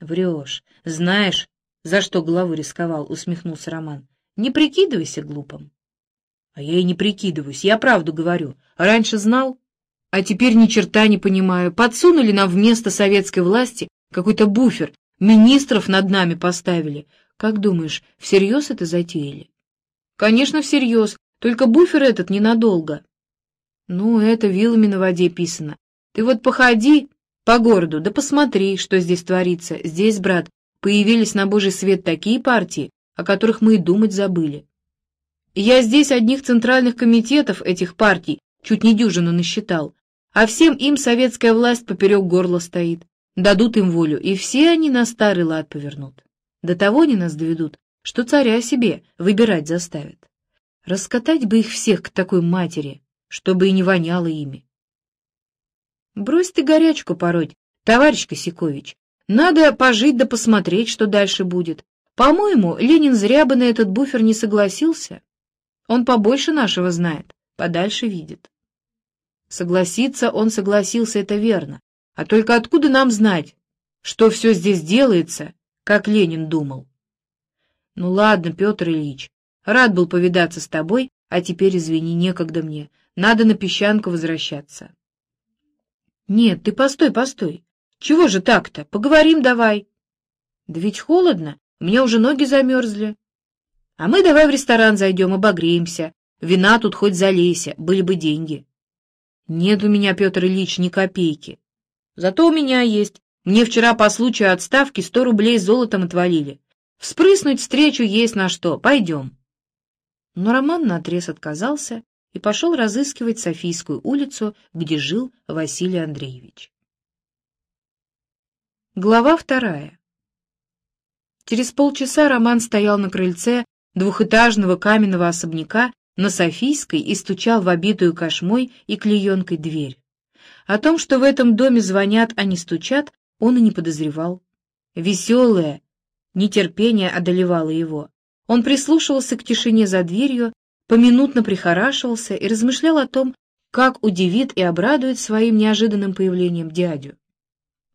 Врешь. Знаешь, за что голову рисковал, усмехнулся Роман. Не прикидывайся глупым. А я и не прикидываюсь, я правду говорю. Раньше знал, а теперь ни черта не понимаю. Подсунули нам вместо советской власти какой-то буфер, министров над нами поставили. Как думаешь, всерьез это затеяли? Конечно, всерьез, только буфер этот ненадолго. Ну, это вилами на воде писано. Ты вот походи по городу, да посмотри, что здесь творится. Здесь, брат, появились на божий свет такие партии, о которых мы и думать забыли. Я здесь одних центральных комитетов этих партий чуть не дюжину насчитал, а всем им советская власть поперек горла стоит. Дадут им волю, и все они на старый лад повернут. До того они нас доведут, что царя себе выбирать заставят. Раскатать бы их всех к такой матери, чтобы и не воняло ими. Брось ты горячку пороть, товарищ Косякович. Надо пожить да посмотреть, что дальше будет. По-моему, Ленин зря бы на этот буфер не согласился. Он побольше нашего знает, подальше видит. Согласиться он согласился, это верно. А только откуда нам знать, что все здесь делается, как Ленин думал? Ну ладно, Петр Ильич, рад был повидаться с тобой, а теперь, извини, некогда мне. Надо на песчанку возвращаться. Нет, ты постой, постой. Чего же так-то? Поговорим давай. Да ведь холодно, у меня уже ноги замерзли. А мы давай в ресторан зайдем, обогреемся. Вина тут хоть залейся, были бы деньги. Нет у меня, Петр Ильич, ни копейки. Зато у меня есть. Мне вчера по случаю отставки сто рублей золотом отвалили. Вспрыснуть встречу есть на что. Пойдем. Но Роман наотрез отказался и пошел разыскивать Софийскую улицу, где жил Василий Андреевич. Глава вторая. Через полчаса Роман стоял на крыльце двухэтажного каменного особняка на Софийской и стучал в обитую кошмой и клеенкой дверь. О том, что в этом доме звонят, а не стучат, он и не подозревал. Веселое нетерпение одолевало его. Он прислушивался к тишине за дверью, поминутно прихорашивался и размышлял о том, как удивит и обрадует своим неожиданным появлением дядю.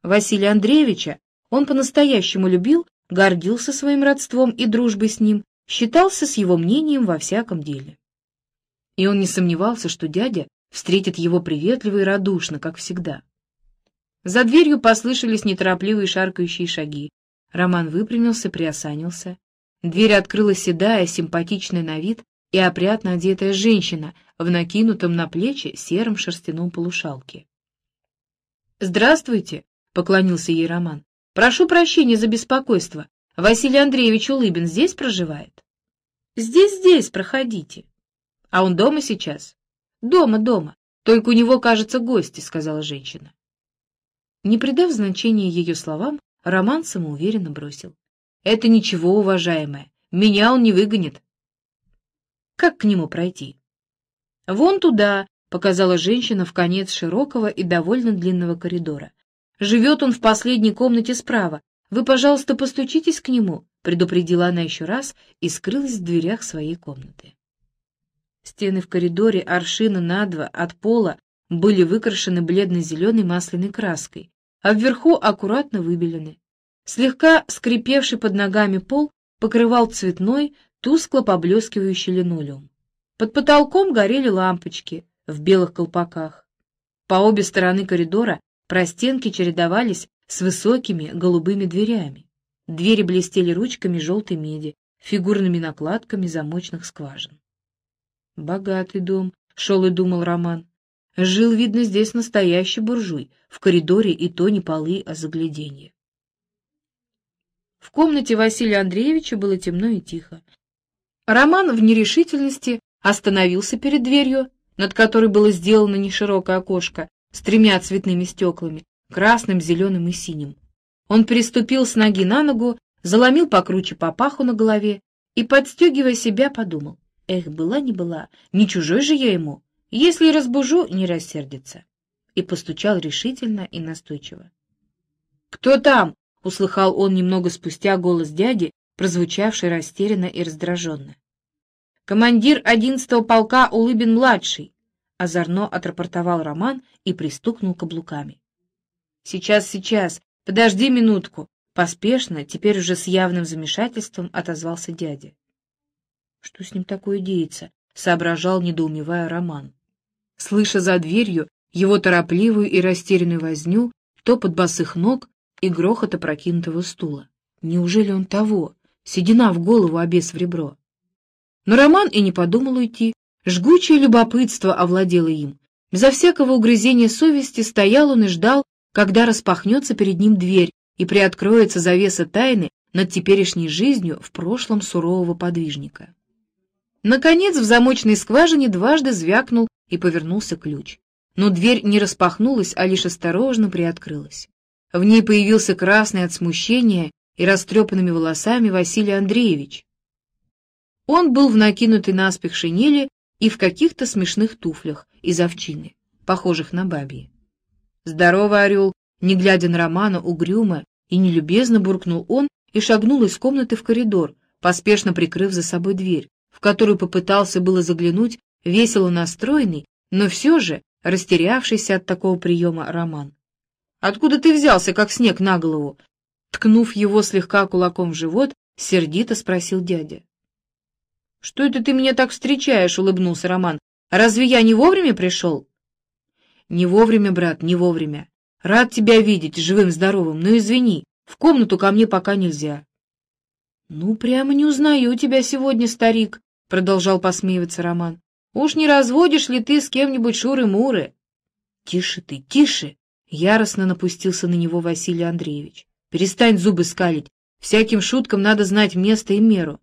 Василия Андреевича он по-настоящему любил, гордился своим родством и дружбой с ним, считался с его мнением во всяком деле. И он не сомневался, что дядя встретит его приветливо и радушно, как всегда. За дверью послышались неторопливые шаркающие шаги. Роман выпрямился, приосанился. Дверь открыла седая, симпатичная на вид и опрятно одетая женщина в накинутом на плечи сером шерстяном полушалке. «Здравствуйте!» — поклонился ей Роман. Прошу прощения за беспокойство. Василий Андреевич Улыбин здесь проживает? Здесь, здесь, проходите. А он дома сейчас? Дома, дома. Только у него, кажется, гости, сказала женщина. Не придав значения ее словам, Роман самоуверенно бросил. Это ничего, уважаемая. Меня он не выгонит. Как к нему пройти? Вон туда, показала женщина в конец широкого и довольно длинного коридора. Живет он в последней комнате справа. Вы, пожалуйста, постучитесь к нему, предупредила она еще раз и скрылась в дверях своей комнаты. Стены в коридоре аршина на два от пола были выкрашены бледно-зеленой масляной краской, а вверху аккуратно выбелены. Слегка скрипевший под ногами пол покрывал цветной, тускло поблескивающий линолеум. Под потолком горели лампочки в белых колпаках. По обе стороны коридора простенки чередовались с высокими голубыми дверями. Двери блестели ручками желтой меди, фигурными накладками замочных скважин. Богатый дом, шел и думал Роман. Жил, видно, здесь настоящий буржуй, в коридоре и то не полы, а загляденье. В комнате Василия Андреевича было темно и тихо. Роман в нерешительности остановился перед дверью, над которой было сделано неширокое окошко с тремя цветными стеклами, красным, зеленым и синим. Он переступил с ноги на ногу, заломил покруче папаху на голове и, подстегивая себя, подумал. Эх, была не была, не чужой же я ему. Если разбужу, не рассердится. И постучал решительно и настойчиво. «Кто там?» — услыхал он немного спустя голос дяди, прозвучавший растерянно и раздраженно. «Командир одиннадцатого полка Улыбин-младший!» — озорно отрапортовал Роман и пристукнул каблуками. «Сейчас, сейчас, подожди минутку!» Поспешно, теперь уже с явным замешательством, отозвался дядя. Что с ним такое деется? соображал, недоумевая Роман. Слыша за дверью его торопливую и растерянную возню, топот босых ног и грохот опрокинутого стула. Неужели он того? Седина в голову, обес в ребро. Но Роман и не подумал уйти. Жгучее любопытство овладело им. Безо всякого угрызения совести стоял он и ждал, когда распахнется перед ним дверь и приоткроется завеса тайны над теперешней жизнью в прошлом сурового подвижника. Наконец в замочной скважине дважды звякнул и повернулся ключ. Но дверь не распахнулась, а лишь осторожно приоткрылась. В ней появился красный от смущения и растрепанными волосами Василий Андреевич. Он был в накинутой наспех шинели и в каких-то смешных туфлях из овчины, похожих на бабьи. «Здорово, орел!» Не глядя на Романа, угрюмо и нелюбезно буркнул он и шагнул из комнаты в коридор, поспешно прикрыв за собой дверь, в которую попытался было заглянуть весело настроенный, но все же растерявшийся от такого приема Роман. «Откуда ты взялся, как снег на голову?» Ткнув его слегка кулаком в живот, сердито спросил дядя. «Что это ты меня так встречаешь?» — улыбнулся Роман. «Разве я не вовремя пришел?» «Не вовремя, брат, не вовремя. Рад тебя видеть, живым-здоровым, но извини, в комнату ко мне пока нельзя». «Ну, прямо не узнаю тебя сегодня, старик», — продолжал посмеиваться Роман. «Уж не разводишь ли ты с кем-нибудь шуры-муры?» «Тише ты, тише!» — яростно напустился на него Василий Андреевич. «Перестань зубы скалить. Всяким шуткам надо знать место и меру.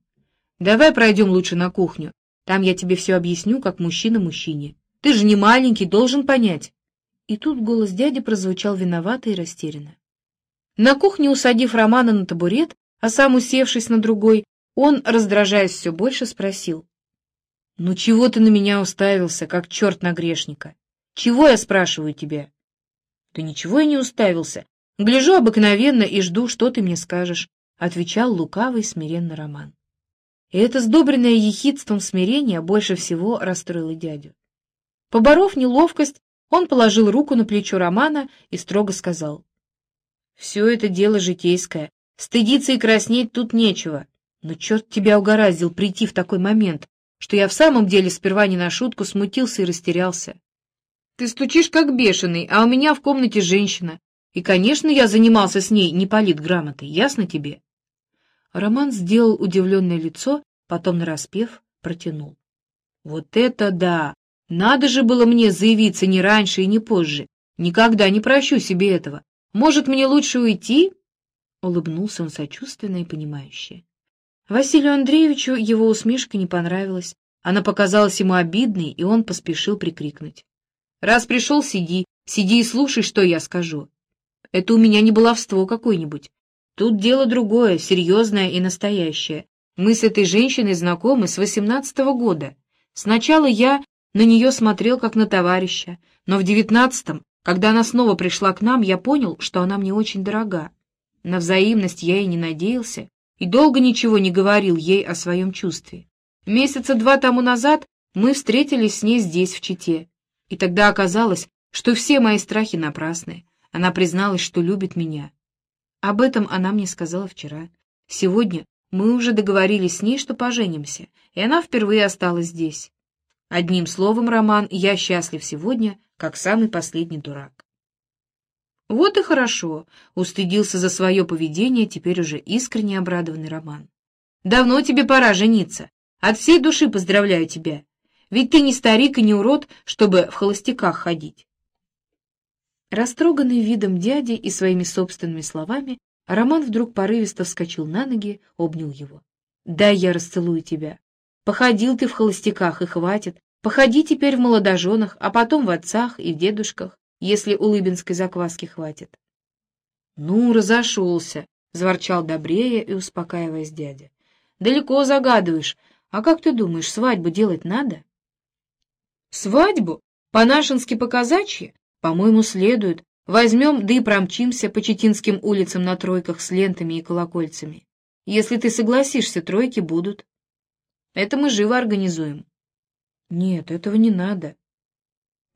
Давай пройдем лучше на кухню. Там я тебе все объясню, как мужчина мужчине. Ты же не маленький, должен понять». И тут голос дяди прозвучал виновато и растерянно. На кухне, усадив Романа на табурет, а сам, усевшись на другой, он, раздражаясь все больше, спросил. — Ну чего ты на меня уставился, как черт на грешника? Чего я спрашиваю тебя? — Да ничего я не уставился. Гляжу обыкновенно и жду, что ты мне скажешь, — отвечал лукавый смиренно Роман. И это сдобренное ехидством смирение больше всего расстроило дядю. Поборов неловкость, он положил руку на плечо Романа и строго сказал. — Все это дело житейское. Стыдиться и краснеть тут нечего. Но черт тебя угораздил прийти в такой момент, что я в самом деле сперва не на шутку смутился и растерялся. Ты стучишь как бешеный, а у меня в комнате женщина. И, конечно, я занимался с ней не политграмотой, ясно тебе? Роман сделал удивленное лицо, потом, нараспев, протянул. Вот это да! Надо же было мне заявиться не раньше и не позже. Никогда не прощу себе этого. Может, мне лучше уйти? Улыбнулся он сочувственно и понимающе. Василию Андреевичу его усмешка не понравилась. Она показалась ему обидной, и он поспешил прикрикнуть. «Раз пришел, сиди, сиди и слушай, что я скажу. Это у меня не баловство какое-нибудь. Тут дело другое, серьезное и настоящее. Мы с этой женщиной знакомы с восемнадцатого года. Сначала я на нее смотрел как на товарища, но в девятнадцатом, когда она снова пришла к нам, я понял, что она мне очень дорога. На взаимность я и не надеялся, и долго ничего не говорил ей о своем чувстве. Месяца два тому назад мы встретились с ней здесь, в Чите, и тогда оказалось, что все мои страхи напрасны. Она призналась, что любит меня. Об этом она мне сказала вчера. Сегодня мы уже договорились с ней, что поженимся, и она впервые осталась здесь. Одним словом, Роман, я счастлив сегодня, как самый последний дурак. Вот и хорошо, устыдился за свое поведение теперь уже искренне обрадованный Роман. Давно тебе пора жениться. От всей души поздравляю тебя. Ведь ты не старик и не урод, чтобы в холостяках ходить. Растроганный видом дяди и своими собственными словами, Роман вдруг порывисто вскочил на ноги, обнял его. «Дай я расцелую тебя. Походил ты в холостяках, и хватит. Походи теперь в молодоженах, а потом в отцах и в дедушках, если улыбинской закваски хватит». «Ну, разошелся», — заворчал добрее и успокаиваясь дядя. «Далеко загадываешь. А как ты думаешь, свадьбу делать надо?» «Свадьбу? По-нашенски по-казачьи? По-моему, следует. Возьмем, да и промчимся по Читинским улицам на тройках с лентами и колокольцами. Если ты согласишься, тройки будут. Это мы живо организуем. Нет, этого не надо.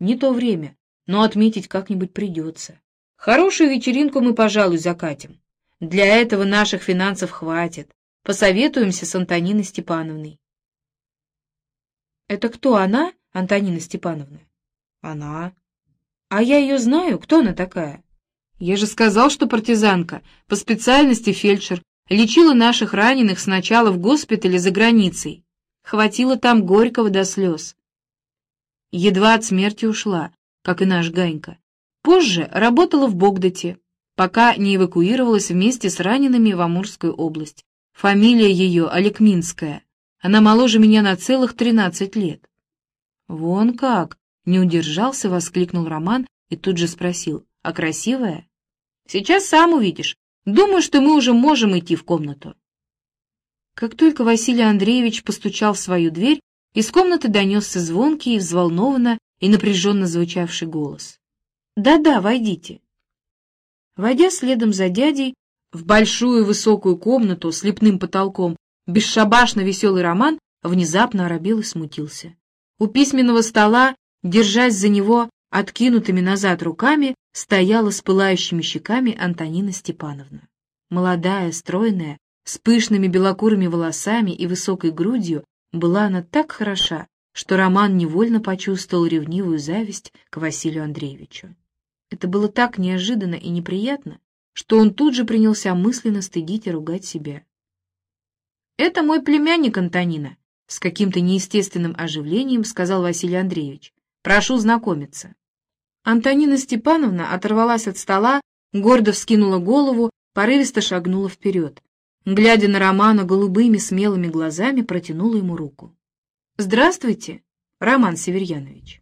Не то время, но отметить как-нибудь придется. Хорошую вечеринку мы, пожалуй, закатим. Для этого наших финансов хватит. Посоветуемся с Антониной Степановной. Это кто она, Антонина Степановна? Она. А я ее знаю, кто она такая? Я же сказал, что партизанка, по специальности фельдшер, лечила наших раненых сначала в госпитале за границей. Хватило там горького до слез. Едва от смерти ушла, как и наш Ганька. Позже работала в Богдате, пока не эвакуировалась вместе с ранеными в Амурскую область. Фамилия ее Олегминская. Она моложе меня на целых тринадцать лет. Вон как! Не удержался, воскликнул Роман и тут же спросил, а красивая? Сейчас сам увидишь. Думаю, что мы уже можем идти в комнату. Как только Василий Андреевич постучал в свою дверь, из комнаты донесся звонкий и взволнованно и напряженно звучавший голос. «Да-да, войдите». Войдя следом за дядей в большую высокую комнату с лепным потолком, бесшабашно веселый Роман внезапно оробел и смутился. У письменного стола Держась за него откинутыми назад руками, стояла с пылающими щеками Антонина Степановна. Молодая, стройная, с пышными белокурыми волосами и высокой грудью, была она так хороша, что Роман невольно почувствовал ревнивую зависть к Василию Андреевичу. Это было так неожиданно и неприятно, что он тут же принялся мысленно стыдить и ругать себя. «Это мой племянник Антонина», — с каким-то неестественным оживлением сказал Василий Андреевич. Прошу знакомиться». Антонина Степановна оторвалась от стола, гордо вскинула голову, порывисто шагнула вперед. Глядя на Романа голубыми смелыми глазами, протянула ему руку. «Здравствуйте, Роман Северьянович».